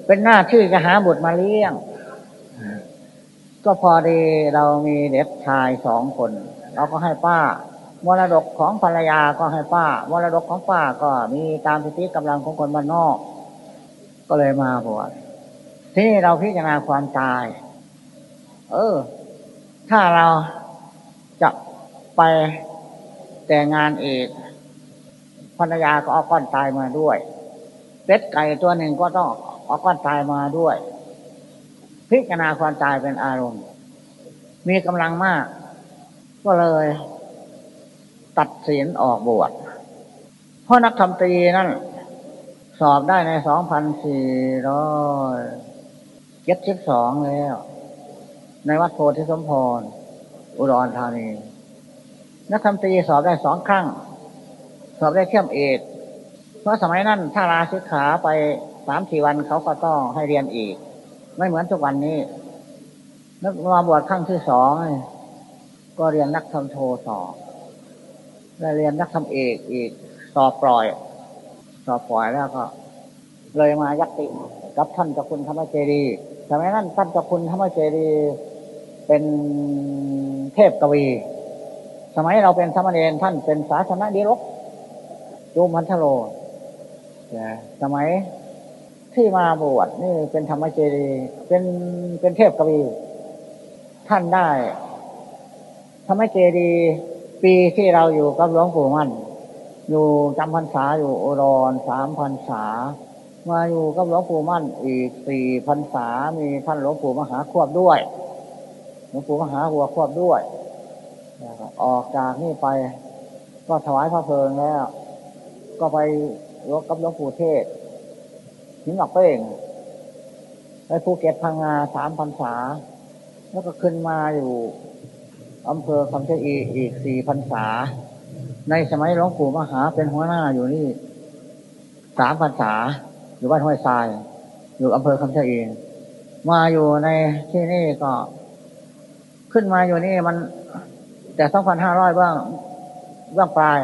Speaker 1: เป็นหน้าที่จะหาบุตรมาเลี้ยง ก็พอดีเรามีเด็กชายสองคน เราก็ให้ป้ามรดกของภรรยาก็ให้ป้ามรดกของป้าก็มีตามสติกำลังของคนบ้านนอก ก็เลยมาบวชที่เราพิจารณาความตาย เออ ถ้าเราจะไป แต่งานเอกภรรยาก็เอาก้อนตายมาด้วยเป็ดไก่ตัวหนึ่งก็ต้องเอาก้อนตายมาด้วย พิจารณาความตายเป็นอารมณ์ มีกำลังมาก ก็เลย ตัดสินออกบวชเพราะนักธรรมตรีนั่น สอบได้ในสองพันสี่ร้อยเจ็ดสิบสองแล้ว ในวัดโพธิสมพรอุดรธานี นักธรรมตรีสอบได้สองครั้ง สอบได้เข้มเอกเพราะสมัยนั้นถ้าลาศิกขาไปสามสี่วันเขาก็ต้องให้เรียนอีก ไม่เหมือนทุกวันนี้ นักมาบวชครั้งที่สองก็เรียนนักธรรมโทสอบได้เรียนนักธรรมเอกอีกสอบปล่อย สอบปล่อยแล้วก็ เลยมายักติกับท่านเจ้าคุณธรรมเจดีย์สมัยนั้นท่านเจ้าคุณธรรมเจดีย์เป็นเทพกวี มัยเราเป็นสมณเณรท่านเป็นศาสนาดีรกจูมันทโลสมัยที่มาบวชนี่เป็นธรรมเจดีเป็นเป็นเทพกวีท่านได้ ธรรมเจดีปีที่เราอยู่กับหลวงปู่มั่น อยู่จำพรรษาอยู่อุดรสามพรรษา มาอยู่กับหลวงปู่มั่น อีกสี่พรรษามีท่านหลวงปู่มหาควบด้วยหลวงปู่มหาหัวควบด้วย ออกจากนี่ไป ก็ถวายพระเพลิงแล้ว ก็ไปรบกับหลวงปู่เทศหินหลักเป้งไปภูเก็ตพังงาสามพรรษา แล้วก็ขึ้นมาอยู่อำเภอคำเชอีอีกสี่พรรษา ในสมัยหลวงปู่มหาเป็นหัวหน้าอยู่นี่สามพรรษา อยู่บ้านห้วยทราย อยู่อำเภอคำเชอีมาอยู่ในที่นี่ก็ ขึ้นมาอยู่นี่มัน แต่สองพันห้าร้อยว่างว่างปลาย